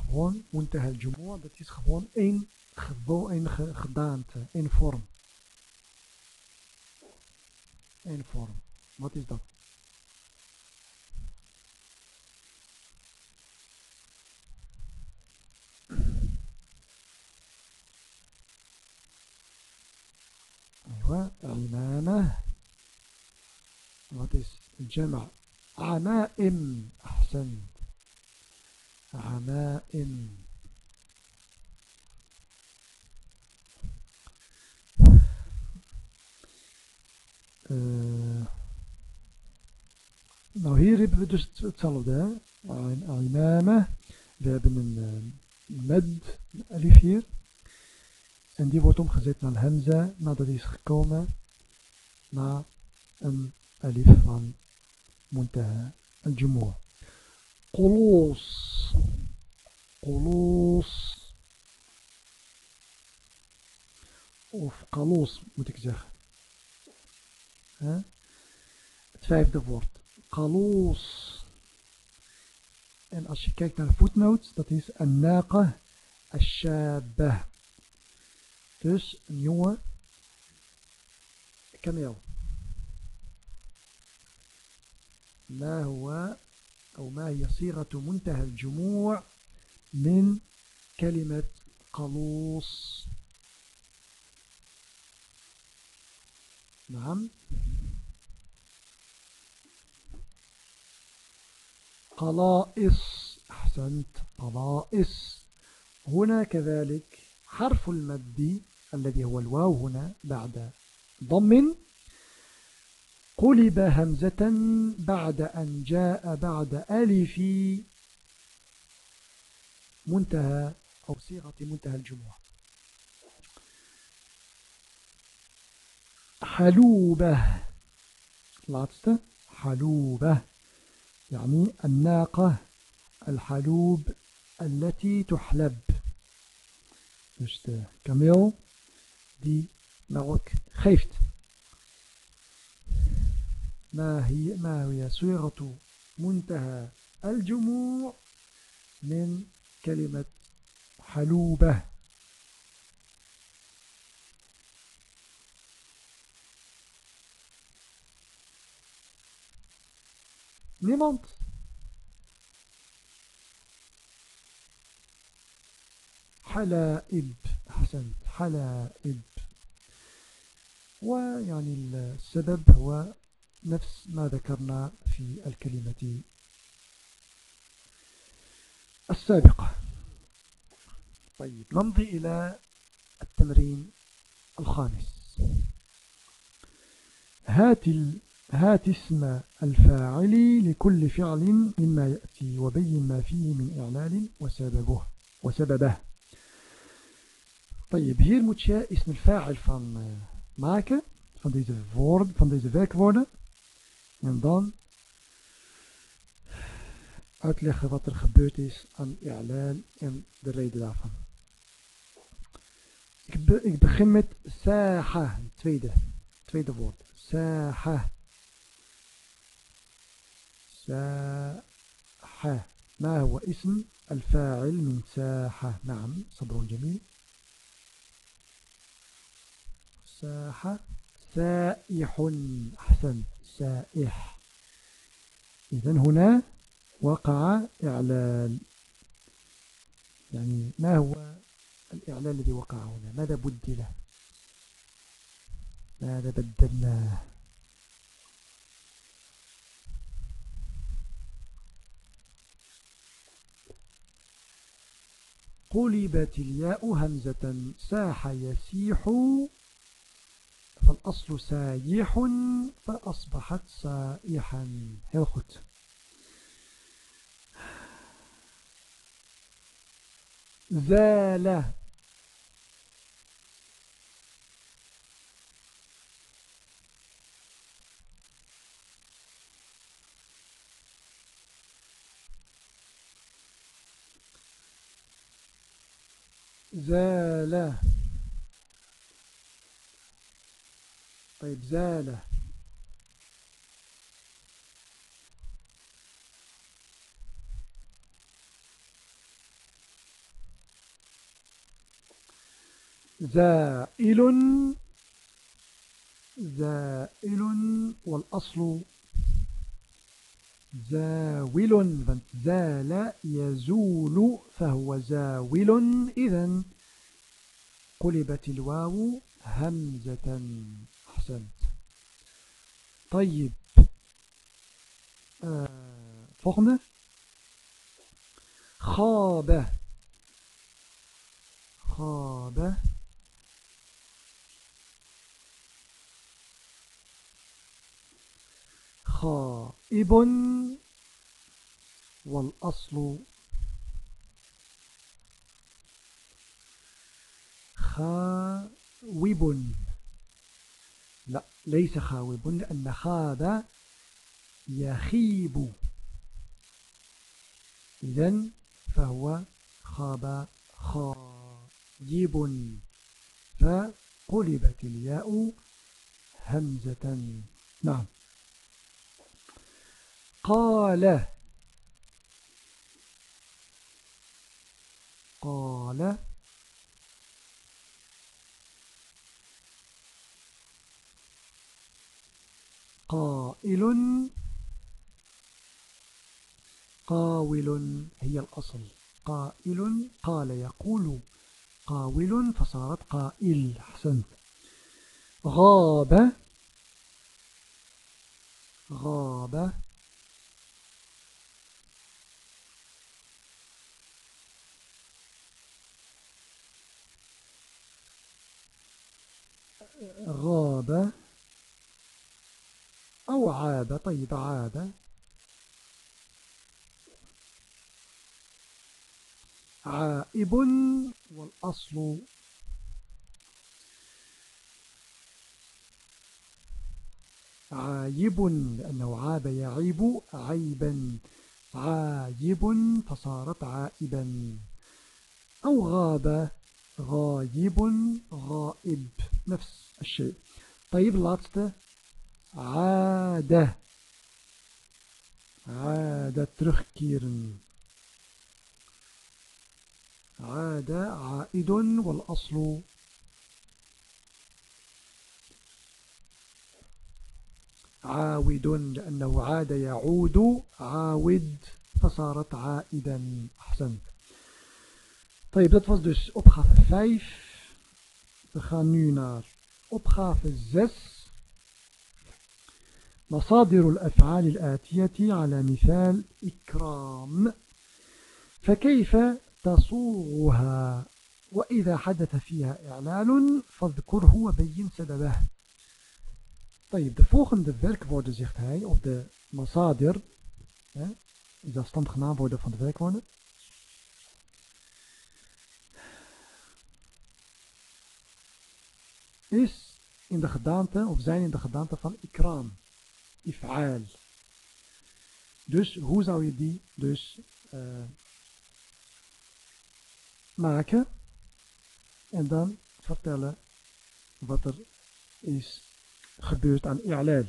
gewoon muntaha al dat is gewoon één, gewoon één gedaante, één vorm. Eén vorm. Wat is dat? أيوة عمامة what is الجمع عمائم أحسنت عمائم Eh, nou, hier hebben we dus hetzelfde. Hè? Imama. We hebben een med, een alif hier. En die wordt omgezet naar Hemza, nadat nou, hij is gekomen na een alif van muntaha, al-jumur. Kolos, kolos, Of kalos moet ik zeggen. He? Het vijfde woord. Kaloos. En als je kijkt naar de footnotes, dat is een naqa ashabah. Dus een jonge kameel. ما هو أو ما هي صيغة منتهى الجموع من كلمة قلوص نعم قلائص. أحسنت. قلائص. هنا كذلك حرف المد الذي هو الواو هنا بعد ضم. قلب همزة بعد أن جاء بعد ألف. منتهى أو صيغة منتهى الجموع. حلوبة. Laatste حلوبة. يعني الناقة الحلوب التي تحلب. dus de kameel die melk geeft ما هي ما هي صيغة منتهى الجموع من كلمة حلوبة؟ Niemand? حلائب أحسنت حلائب ويعني السبب هو نفس ما ذكرنا في الكلمة السابقة طيب. نمضي إلى التمرين الخامس. هات هات اسم الفاعل لكل فعل مما يأتي وبين ما فيه من إعلال وسببه وسببه طيب hier moet je ism al-fa'il van uh, maken van deze woorden, van deze werkwoorden en dan uitleggen wat er gebeurd is aan i'lal en de reden daarvan. Ik, be, ik begin met saha, het tweede, tweede woord. Saha. ساحة. ما هو اسم الفاعل من ساحة؟ نعم صبر جميل. ساحة. سائح أحسن. سائح. إذا هنا وقع إعلال يعني ما هو الإعلال الذي وقع هنا؟ ماذا بدل؟ ماذا بدلناه؟ قلبت الياء همزة ساح يسيح فالأصل سايح فأصبحت سائحا. heel goed زال زال طيب زال زائل. زائل والأصل زاول. زال يزول فهو زاول. إذا قلبت الواو همزة. أحسنت. طيب. آه volgende خاب. خاب. خائب. والأصل خاوب. لا ليس خاوب لأن خاب يخيب. إذن فهو خاب خايب فقلبت الياء همزة. نعم. قال قال قائل قاول هي الأصل. قائل قال يقول قاول فصارت قائل. حسنت غاب. غاب. غاب أو عاب. طيب عاب. عائب والأصل. عايب لأنه عاب يعيب عيبا. عايب فصارت عائبا. أو غاب غايب غائب. نفس الشيء. طيب laatste عادة عادة terugkeren عاد عائد والأصل. عاود لأنه عاد يعود. عاود فصارت عائدا. أحسنت. طيب dat was dus opgave 5 we gaan nu naar opgave 6 مصادر الأفعال الآتية على مثال إكرام فكيف تصوغها وإذا حدث فيها إعلال فاذكره وبين سببه طيب de volgende werkwoorden zegt hij of de masadir zelfstandige naamwoorden van de werkwoorden is in de gedaante of zijn in de gedaante van ikram if'aal dus hoe zou je die dus uh, maken en dan vertellen wat er is gebeurd aan i'lal.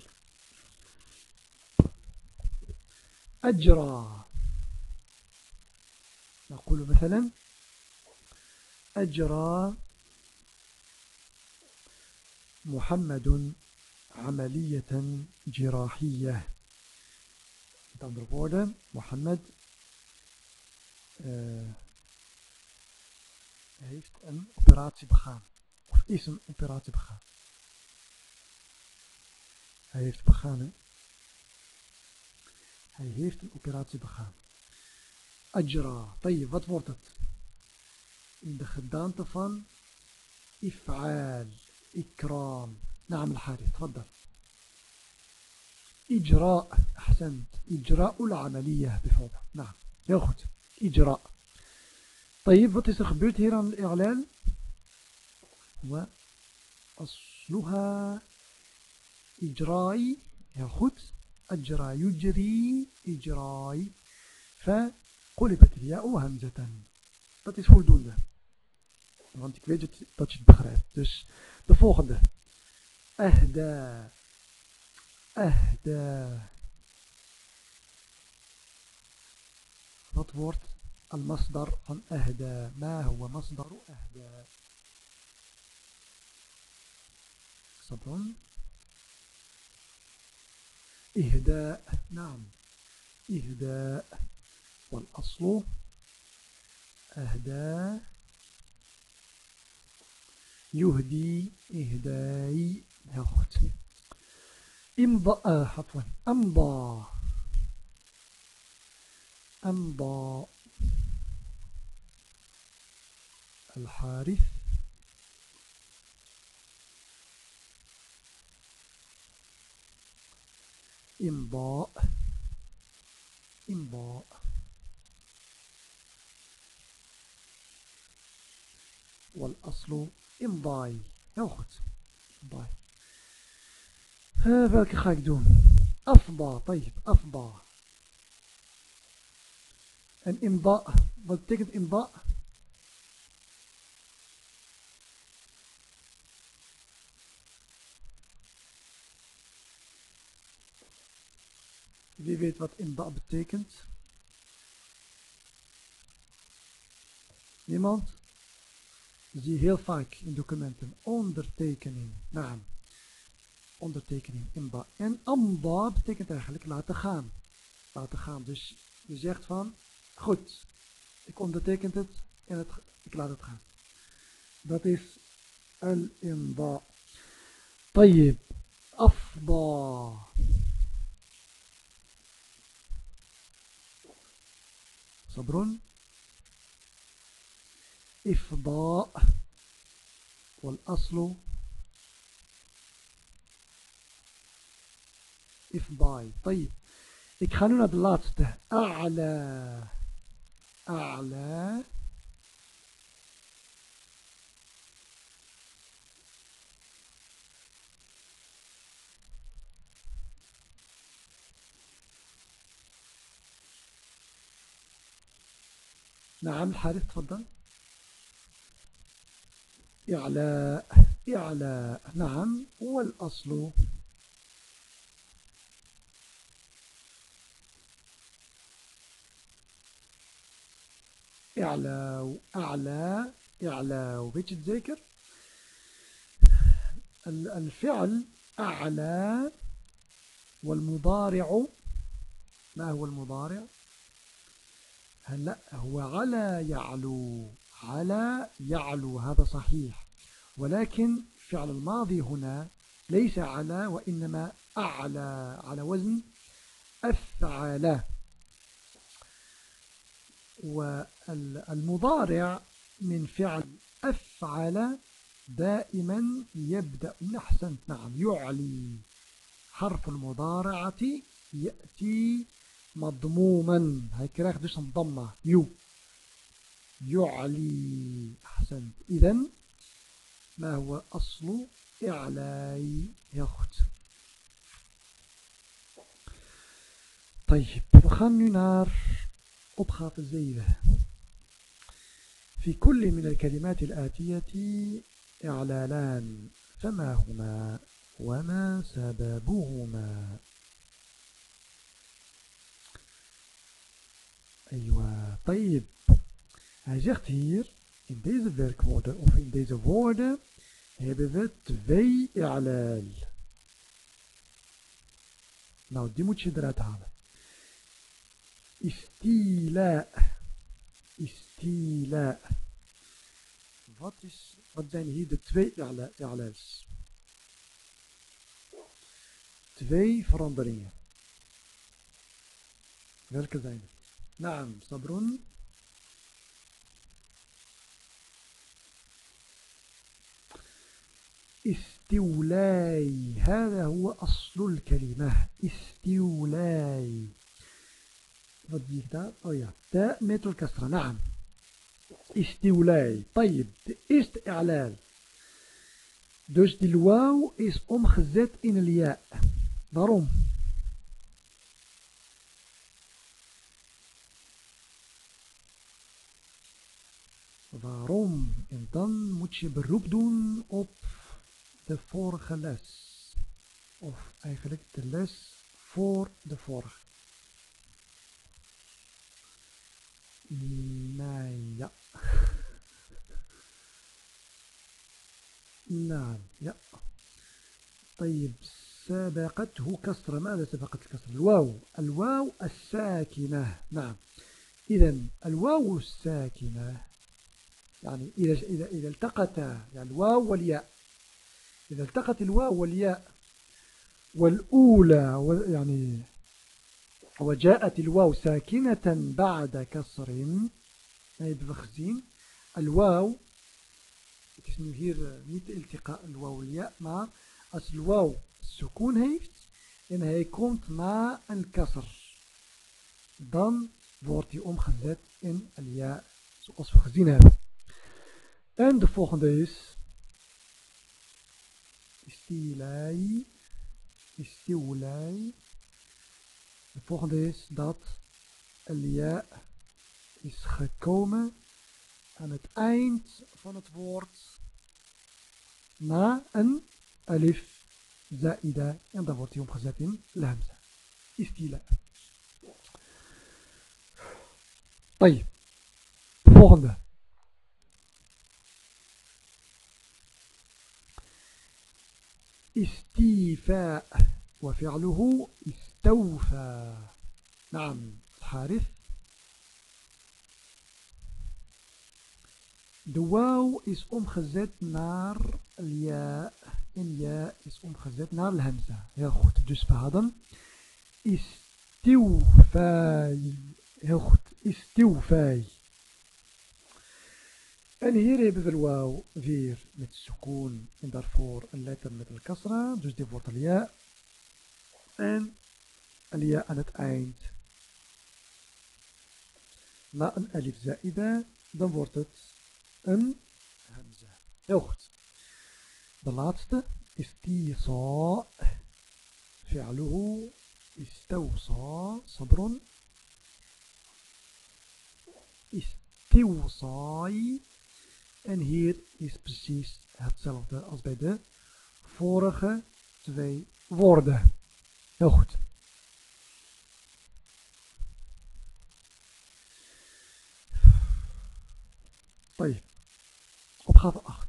أجرى نقول مثلا أجرى محمد عملية جراحية met andere woorden Mohammed uh, heeft een operatie begaan. Of is een operatie begaan. Hij heeft begaan. Hè? Hij heeft een operatie begaan. Ajra. Tayyib, wat wordt het? In de gedaante van if'aal, ikram. نعم الحارث تفضل. إجراء أحسنت. إجراء العملية بفضل. نعم. goed إجراء. طيب wat is er gebeurd الإعلان؟ وأصلها إجراي goed أجرى يجري إجراي فقلبت الياء همزة. Dat is voldoende want ik weet dat je het begrijpt. Dus de volgende. أهدى أهدى wat wordt المصدر van أهدى ما هو مصدر أهدى صبر إهداء نعم إهداء والأصل أهدى يهدي إهداي heel goed إمضى عفوا أمضى. أمضى. الحارث. إمضاء إمضاء والأصل إمضاي heel goed إمضاي welke ga ik doen أفضى طيب أفضى en إمضاء wat betekent إمضاء Wie weet wat imda betekent? Niemand? Zie heel vaak in documenten. Ondertekening. Naam. Ondertekening. Imda. En amba betekent eigenlijk laten gaan. Laten gaan. Dus je zegt van, goed, ik onderteken het en het, ik laat het gaan. Dat is al-imda. طيب أفضى صبر إفضاء والأصل إفضاء. طيب ik ga أعلى أعلى. نعم الحارث تفضل. إعلاء إعلاء نعم والأصل. إعلاء أعلى إعلاء het zeker الفعل أعلى والمضارع ما هو المضارع؟ هلا هو على يعلو. على يعلو هذا صحيح. ولكن فعل الماضي هنا ليس على وإنما أعلى على وزن أفعل. والمضارع من فعل أفعل دائما يبدأ أحسنت نعم يعلي. حرف المضارعة يأتي مضموما. dus een ضمة يو. يعلي. أحسنت إذن ما هو أصل إعلاي؟ يخت طيب. we naar opgave 7 في كل من الكلمات الآتية إعلالان. فما هما؟ وما سببهما؟ أيوة. طيب. Hij zegt hier, in deze werkwoorden of in deze woorden hebben we twee i'lal. Nou, die moet je eruit halen. Istila. Istila. Wat, is, wat zijn hier de twee i'lals? Twee veranderingen. Welke zijn het? Naam, Sabrun. استولاي. هذا هو أصل الكلمة. استولاي. طيب. تاء met الكسرة. نعم. استولاي. طيب. is het إعلال. dus الواو is omgezet in الياء. daarom Waarom? En dan op. De vorige les. Of eigenlijk de les voor de vorige. Nee, ja. [laughs] نعم يا طيب سبقته كسرة ماذا سبقت الكسرة الواو الواو الساكنة نعم إذا الواو الساكنة يعني إذا إذا إذا التقتا يعني الواو والياء إذا التقت الواو والياء والأولى يعني وجاءت الواو ساكنة بعد كسر أي فخزين الواو اسمه هير نيت التقاء الواو والياء مع أس الواو السكون هيفت إن هي كونت مع الكسر dan wordt أم omgezet إن الياء سوأصف zoals we gezien hebben. En de is... Istilai. Istiulai. De volgende is dat Elia is gekomen aan het eind van het woord na een alif zaida en dan wordt hij omgezet in lamza. Istila. طيب volgende استيفاء وفعله استوفى نعم الحارث De wauw is omgezet naar ja en ja is omgezet naar hamza. Heel goed. Dus we hadden istiwfai. Heel goed. Istiwfai. En hier hebben we weer met sukoon en daarvoor een letter met een kasra, dus die wordt alia. En alia aan het eind. Na een alif zaida, dan wordt het een hamza. Heel goed. De laatste is tisa. فعله استوصى صبر استوصاي En hier is precies hetzelfde als bij de vorige twee woorden. Heel goed. طيب opgave 8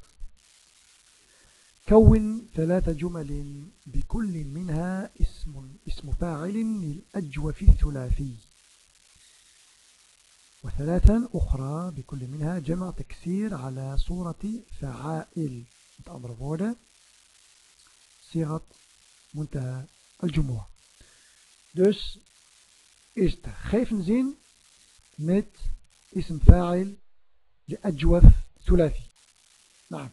كون ثلاث جمل بكل منها اسم اسم فاعل للأجوف الثلاثي ثلاثا أخرى بكل منها جمع تكسير على صورة فعائل. أمر صيغة منتهى الجموع. دوس إست خيفن نزين مت اسم فاعل لأجوف ثلاثي. نعم.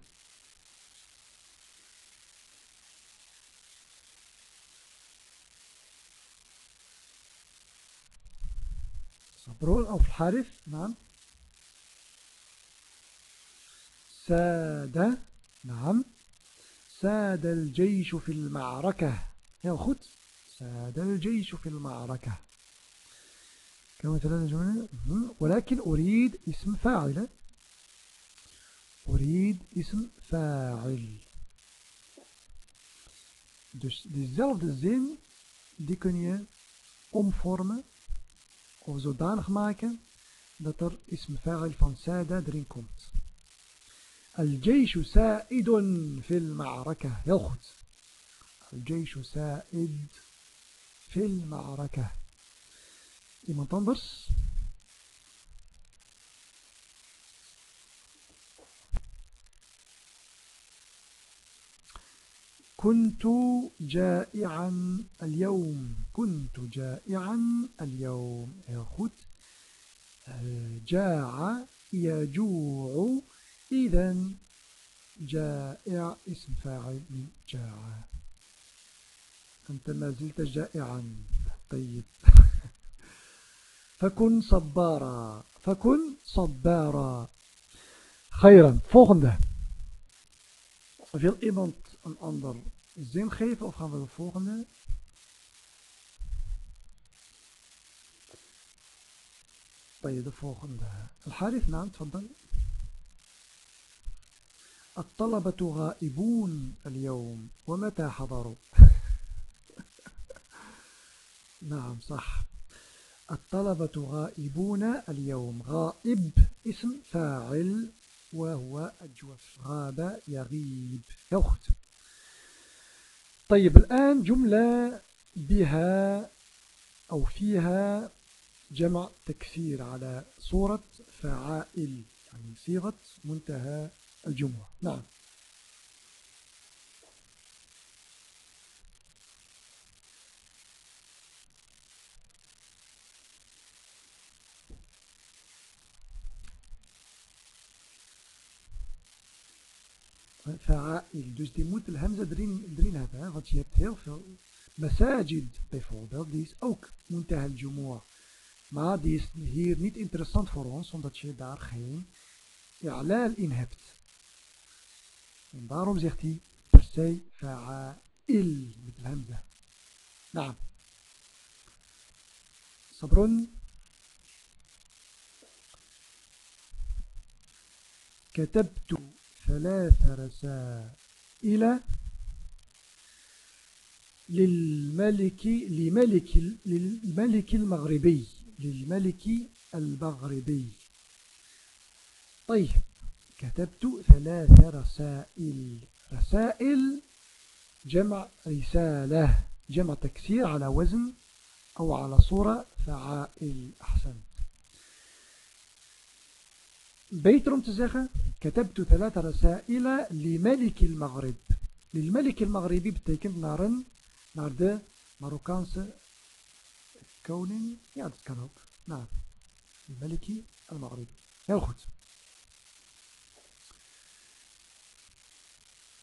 صبرون أو في الحارث نعم ساد نعم ساد الجيش في المعركة goed ساد الجيش في المعركة كما ثلاثة جملة ولكن أريد اسم فاعل أريد اسم فاعل Dus diezelfde zin, die kun je omvormen of zodanig maken dat er ism fa'il van sada erin komt. الجيش سائد في المعركة heel goed الجيش سائد في المعركة iemand anders كنت جائعا اليوم كنت جائعا اليوم. heel goed جاع يجوع. إذا جائع اسم فاعل من جاع. أنت ما زلت جائعا. طيب. [laughs] فكن صبارا. فكن صبارا. خيرا. volgende wil iemand een ander zin geven of gaan we de volgende? طيب volgende. الحارث نعم تفضل الطلبة غائبون اليوم ومتى حضروا نعم صح الطلبة غائبون اليوم غائب اسم فاعل وهو أجوف غاب يغيب يوخت طيب الآن جملة بها أو فيها جمع تكسير على صورة فعائل يعني صيغة منتهى الجمعة نعم. فعائل دوز دي موت الهمزة درين درين هذا غادي هي بتير في مساجد. بيفوردر ديس اوك منتهى الجموع. ما ديس هير نيت انتريسانت فور اونس اون داتشي دار خين إعلال ان هبت من برسي فعائل مثل الهمزة. نعم. صبرون. كتبت ثلاث رسائل للملك لملك للملك المغربي للملك المغربي. طيب كتبت ثلاث رسائل. رسائل جمع رسالة جمع تكسير على وزن أو على صورة فعائل أحسنت. Beter om te zeggen كتبت ثلاث رسائل لملك المغرب للملك المغربي betekent naar een naar de Marokkaanse koning ja dat kan ook naar الملك المغربي heel goed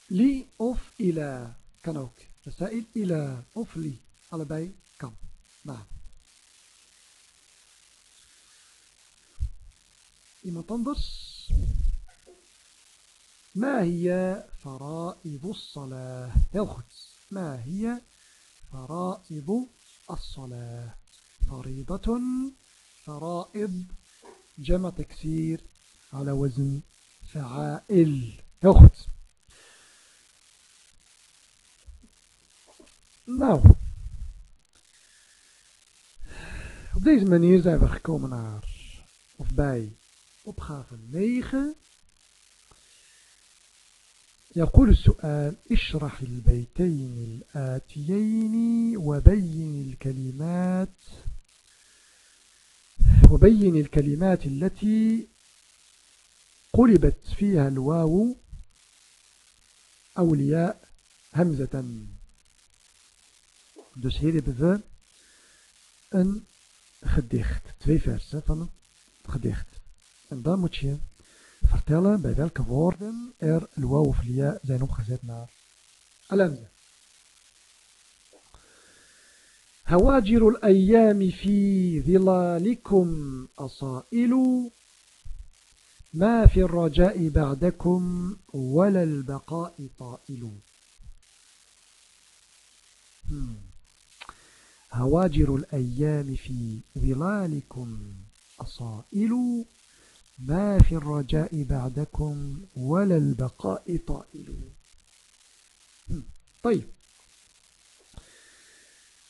li of ila kan ook رسائل ila of li allebei kan nou لما تنظرش. ما هي فرائض الصلاة؟ يلخد ما هي فرائض الصلاة؟ فريضة فرائض جمع تكسير على وزن فعائل. يلخد نعم. Op deze manier zijn we gekomen naar, of bij, opgave 9 يقول السؤال اشرح البيتين الآتيين وبين الكلمات وبين الكلمات التي قلبت فيها الواو أولياء hamzatan. Dus hier hebben we een gedicht. Twee versen van het gedicht. En dan moet je vertellen bij welke woorden er al-waw of zijn omgezet naar al-hamza. هواجر الأيام في ظلالكم أصائل ما في الرجاء بعدكم ولا البقاء طائل هواجر الأيام في ظلالكم أصائل ما في الرجاء بعدكم ولا البقاء طائل طيب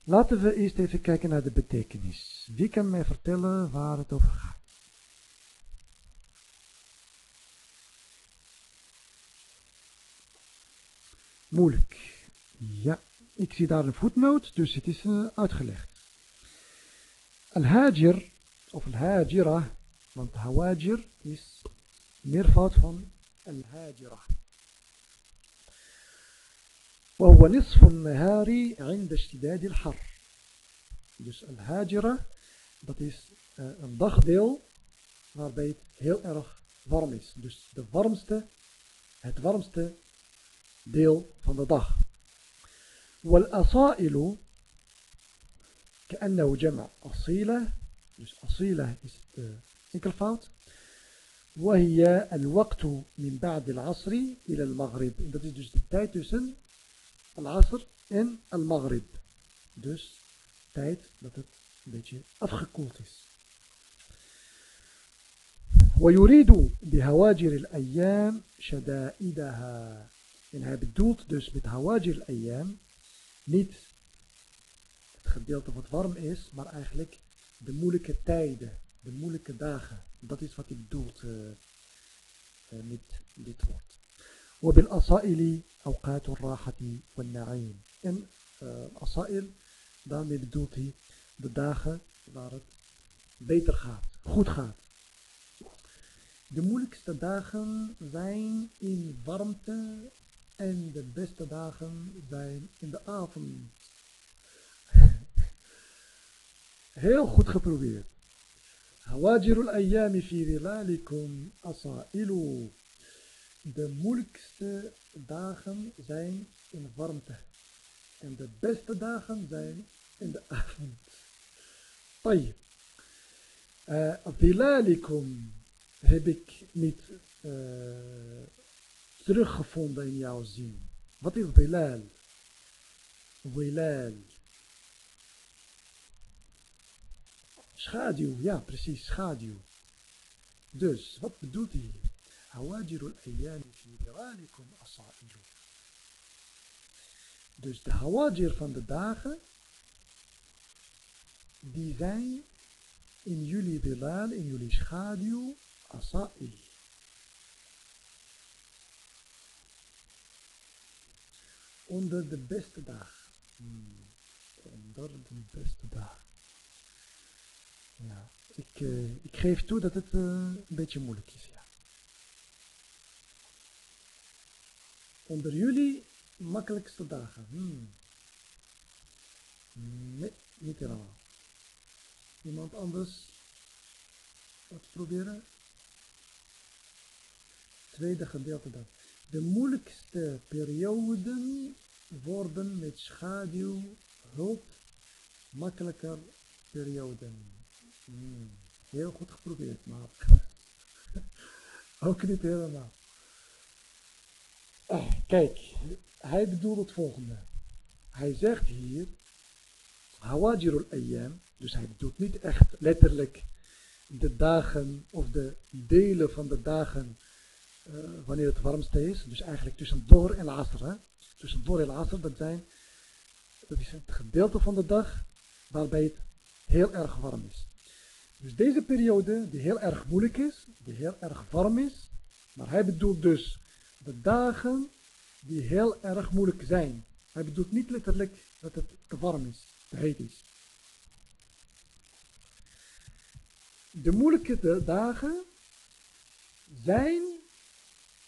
Laten we eerst even kijken naar de betekenis. Wie kan mij vertellen waar het over gaat? Moeilijk. Ja, ik zie daar een voetnoot, dus het is uh, uitgelegd. Al-Hajir, of Al-Hajira, want Hawajir is meervoud van Al-Hajira. وهو نصف النهار عند اشتداد الحر dus al-hajira dat is uh, een dagdeel waarbij het heel erg warm is dus de warmste het warmste deel van de dag والأصائل كأنه جمع أصيلة dus أصيلة is uh, enkelvoud وهي الوقت من بعد العصر إلى المغرب dat is dus de tijd tussen al-asr en al-maghrib. Dus tijd dat het een beetje afgekoeld is. ويريد بهواجر الأيام شدائدها en hij bedoelt dus met hawajir al-ayyam niet het gedeelte wat warm is, maar eigenlijk de moeilijke tijden, de moeilijke dagen. Dat is wat hij bedoelt uh, uh, met dit woord. وبالأصائل أوقات الراحة والنعيم en uh, asail daarmee bedoelt hij de dagen waar het beter gaat, goed gaat. De moeilijkste dagen zijn in warmte en de beste dagen zijn in de avond. [laughs] Heel goed geprobeerd. Hawajiru ayami fi dhilalikum asailu. De moeilijkste dagen zijn in warmte. En de beste dagen zijn in de avond. Tayyip. Vilalikum eh, uh, heb ik niet eh, teruggevonden in jouw zin. Wat is dhilal? Dhilal. Schaduw, ja precies, schaduw. Dus, wat bedoelt hij hier? Hawajirul ayyami fi diralikum asairu. Dus de hawajir van de dagen, die zijn in jullie dilal, in jullie schaduw, asai. Onder de beste dag. Hmm, onder de beste dag. Ja, ik, uh, ik geef toe dat het uh, een beetje moeilijk is. Onder jullie makkelijkste dagen. Hmm. Nee, niet helemaal. Iemand anders wat proberen? Tweede gedeelte dan. De moeilijkste perioden worden met schaduw, hulp, makkelijker perioden. Heel goed geprobeerd, maar [laughs] ook niet helemaal. Ah, kijk, hij bedoelt het volgende. Hij zegt hier, Hawajirul ayyam, dus hij bedoelt niet echt letterlijk de dagen of de delen van de dagen uh, wanneer het warmste is. Dus eigenlijk tussen Dor en Asr. Hè? Tussen Dor en Asr, dat, zijn, dat is het gedeelte van de dag waarbij het heel erg warm is. Dus deze periode die heel erg moeilijk is, die heel erg warm is, maar hij bedoelt dus de dagen die heel erg moeilijk zijn. Hij bedoelt niet letterlijk dat het te warm is, te heet is. De moeilijke dagen zijn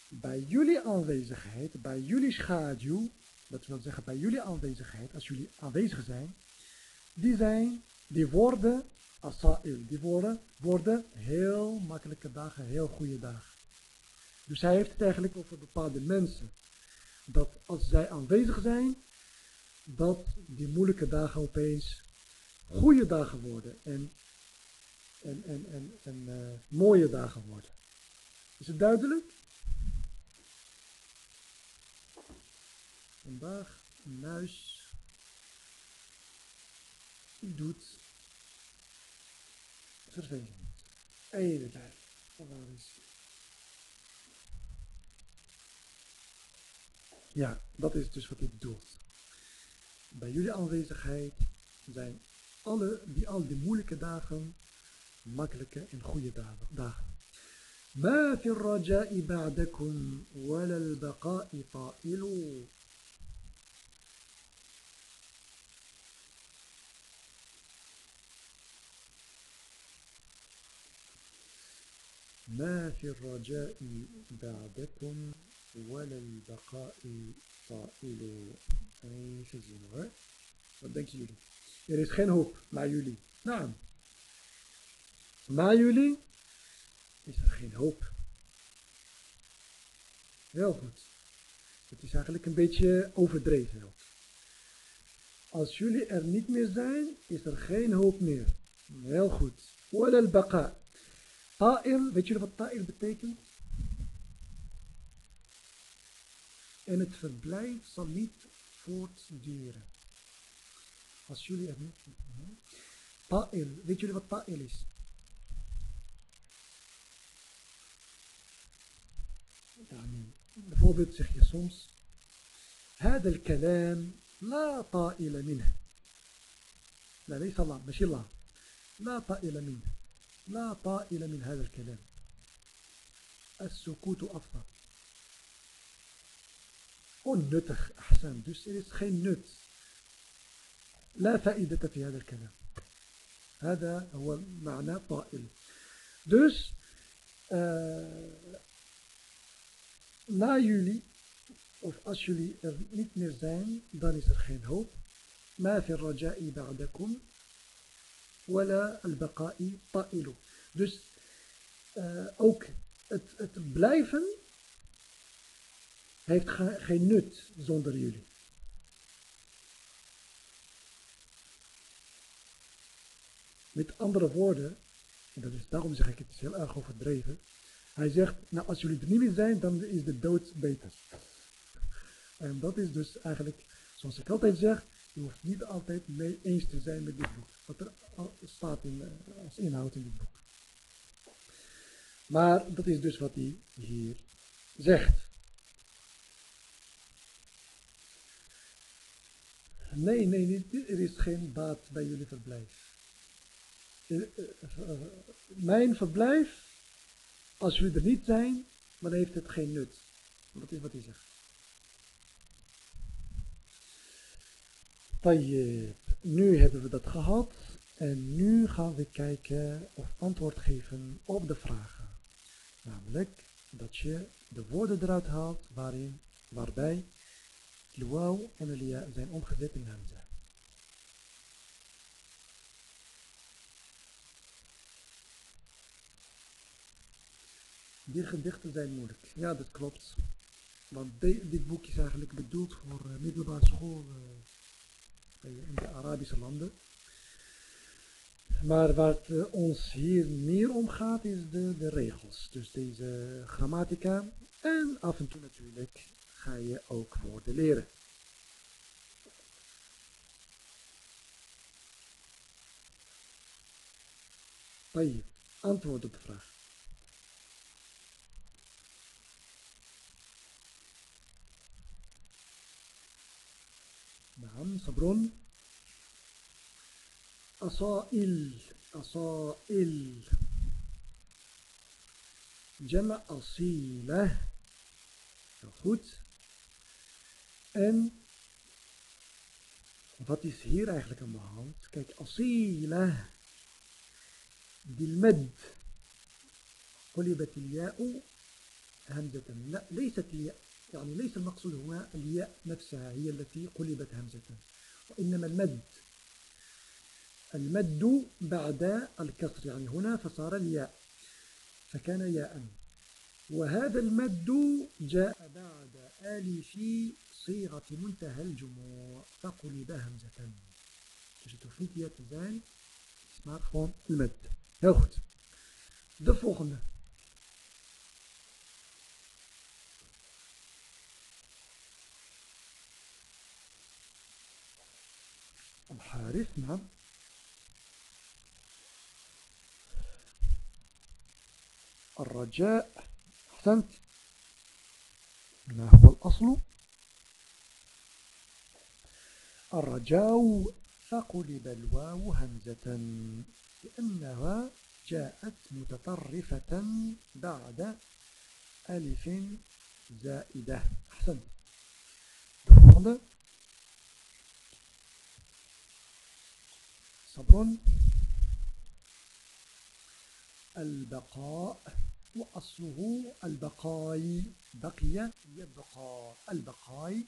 bij jullie aanwezigheid, bij jullie schaduw, dat wil zeggen bij jullie aanwezigheid, als jullie aanwezig zijn, die zijn, die worden asail, die worden, worden heel makkelijke dagen, heel goede dagen. Dus hij heeft het eigenlijk over bepaalde mensen. Dat als zij aanwezig zijn, dat die moeilijke dagen opeens goede dagen worden en, en, en, en, uh, mooie dagen worden. Is het duidelijk? Vandaag een muis doet vervelend. Even kijken. Waar is Ja, dat is dus wat dit bedoelt. Bij jullie aanwezigheid zijn alle, die, al die moeilijke dagen makkelijke en goede dagen. ما في الرجاء بعدكم ولا البقاء طائل ما في الرجاء بعدكم ولا البقاء طائل Even zien hoor. Wat denken jullie? Er is geen hoop na jullie. Nou, na jullie is er geen hoop. Heel goed. Het is eigenlijk een beetje overdreven ook. Als jullie er niet meer zijn, is er geen hoop meer. Heel goed. Wala al-baqa. Ta'il, weet jullie wat ta'il betekent? En het verblijf zal niet voortduren. Als jullie er niet... Ta'il, weet jullie wat ta'il is? يعني bijvoorbeeld zeg je soms هذا الكلام لا طائل منه لا ليس الله ماشي الله لا طائل منه لا طائل من هذا الكلام. السكوت أفضل. onnuttig أحسن. dus er is geen nut لا فائدة في هذا الكلام. هذا هو معنى طائل. dus uh, na jullie, of als jullie er niet meer zijn, dan is er geen hoop. ما في الرجاء بعدكم؟ wala al-baqa'i ta'ilu. Dus eh, ook het, het blijven heeft geen nut zonder jullie. Met andere woorden, en dat is, daarom zeg ik het heel erg overdreven. Hij zegt, nou als jullie er niet meer zijn, dan is de dood beter. En dat is dus eigenlijk, zoals ik altijd zeg, je hoeft niet altijd mee eens te zijn met dit boek. Wat er staat in, eh, als inhoud in dit boek. Maar dat is dus wat hij hier zegt. Nee, nee, er is geen baat bij jullie verblijf. Eh, eh, mijn verblijf als jullie er niet zijn, dan heeft het geen nut. Dat is wat hij zegt. Tayyip. Nu hebben we dat gehad. En nu gaan we kijken of antwoord geven op de vragen. Namelijk dat je de woorden eruit haalt waarin, waarbij de en de zijn omgezet in hamza. Die gedichten zijn moeilijk. Ja, dat klopt. Want dit boek is eigenlijk bedoeld voor uh, middelbare school uh, in de Arabische landen. Maar het uh, ons hier meer om gaat is de, de regels. Dus deze grammatica. En af en toe natuurlijk ga je ook woorden leren. Antwoord op de vraag. نعم صبر أصائل أصائل. جمع أصيلة goed en wat is hier eigenlijk aan de hand kijk أصيلة. بالمد. قلبت الياء. همزة لا ليست الياء. يعني ليس المقصود هنا الياء نفسها هي التي قلبت همزة. وإنما المد. المد بعد الكسر يعني هنا فصار الياء فكان ياء. وهذا المد جاء بعد ألف صيغة منتهى الجموع فقلب همزة. Dus het hoeft niet maar gewoon المد. Heel goed. الحارث نعم. الرجاء أحسنت. ما هو الأصل؟ الرجاء فقلب الواو همزة لأنها جاءت متطرفة بعد ألف زائدة. أحسن صبر البقاء وأصله البقاي بقي يبقى البقاي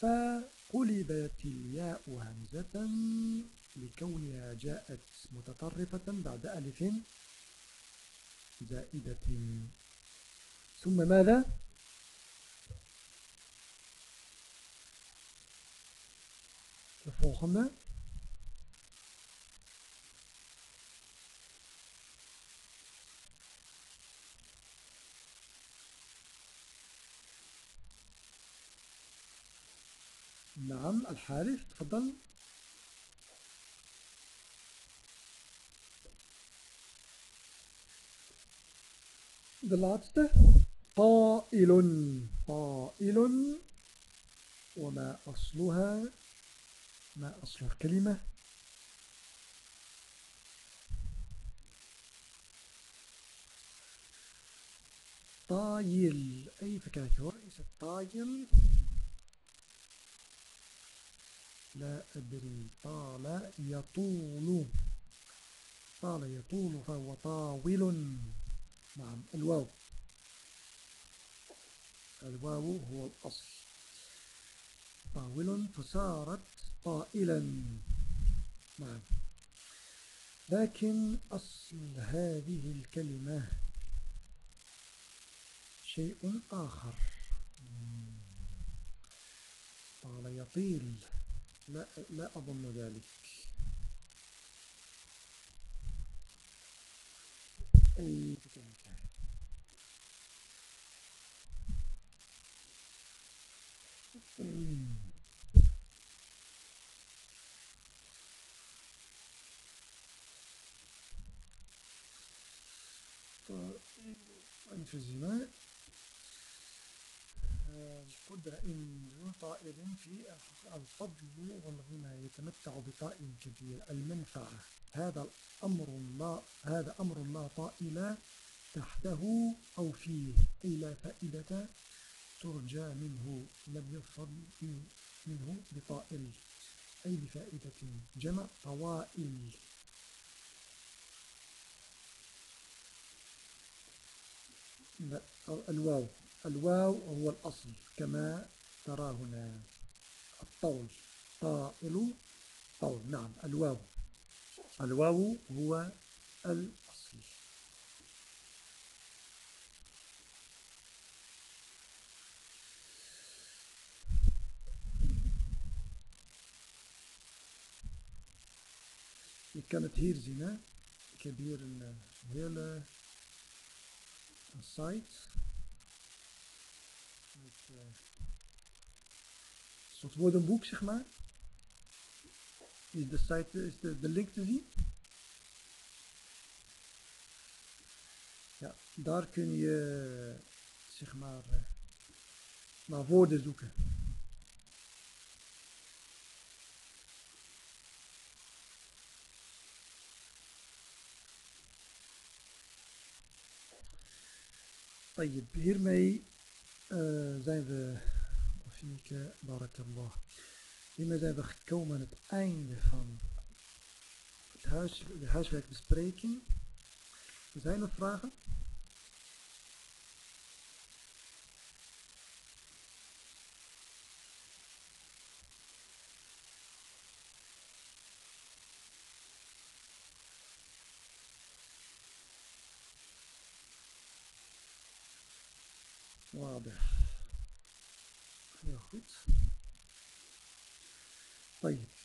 فقلبت الياء همزة لكونها جاءت متطرفة بعد ألف زائدة. ثم ماذا؟ الفوخمة نعم الحارث تفضل. laatste طائل طائل. وما أصلها ما أصل الكلمة. طايل. أي فكرة هو طايل. لا أدري. طال يطول. طال يطول فهو طاول. نعم الواو. الواو هو الأصل. طاول فصارت طائلا. نعم. لكن أصل هذه الكلمة شيء آخر. طال يطيل. لا, لا أظن ذلك. أي أنفسنا قدرة إن طائر في الفضل والغنى يتمتع بطائر كبير المنفعة. هذا الأمر لا هذا أمر لا طائل تحته أو فيه أي لا فائدة ترجى منه لم يفضل منه بطائل أي بفائدة. جمع طوائل. الواو. الواو هو الأصل كما ترى هنا. الطول طائل طول. نعم الواو. الواو هو الأصل. Je kan het hier zien, hè? Het, uh, eh, een soort woordenboek, zeg maar. Is de site, is de, de link te zien? Ja, daar kun je zeg maar eh, maar woorden zoeken. Hiermee zijn we Fieke, barakallah. Hiermee zijn we gekomen aan het einde van het huis, de huiswerkbespreking. Zijn er vragen? goed.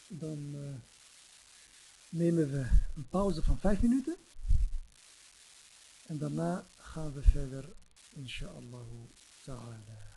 Dan eh, nemen we een pauze van 5 minuten. En daarna gaan we verder, inshallah ta'ala.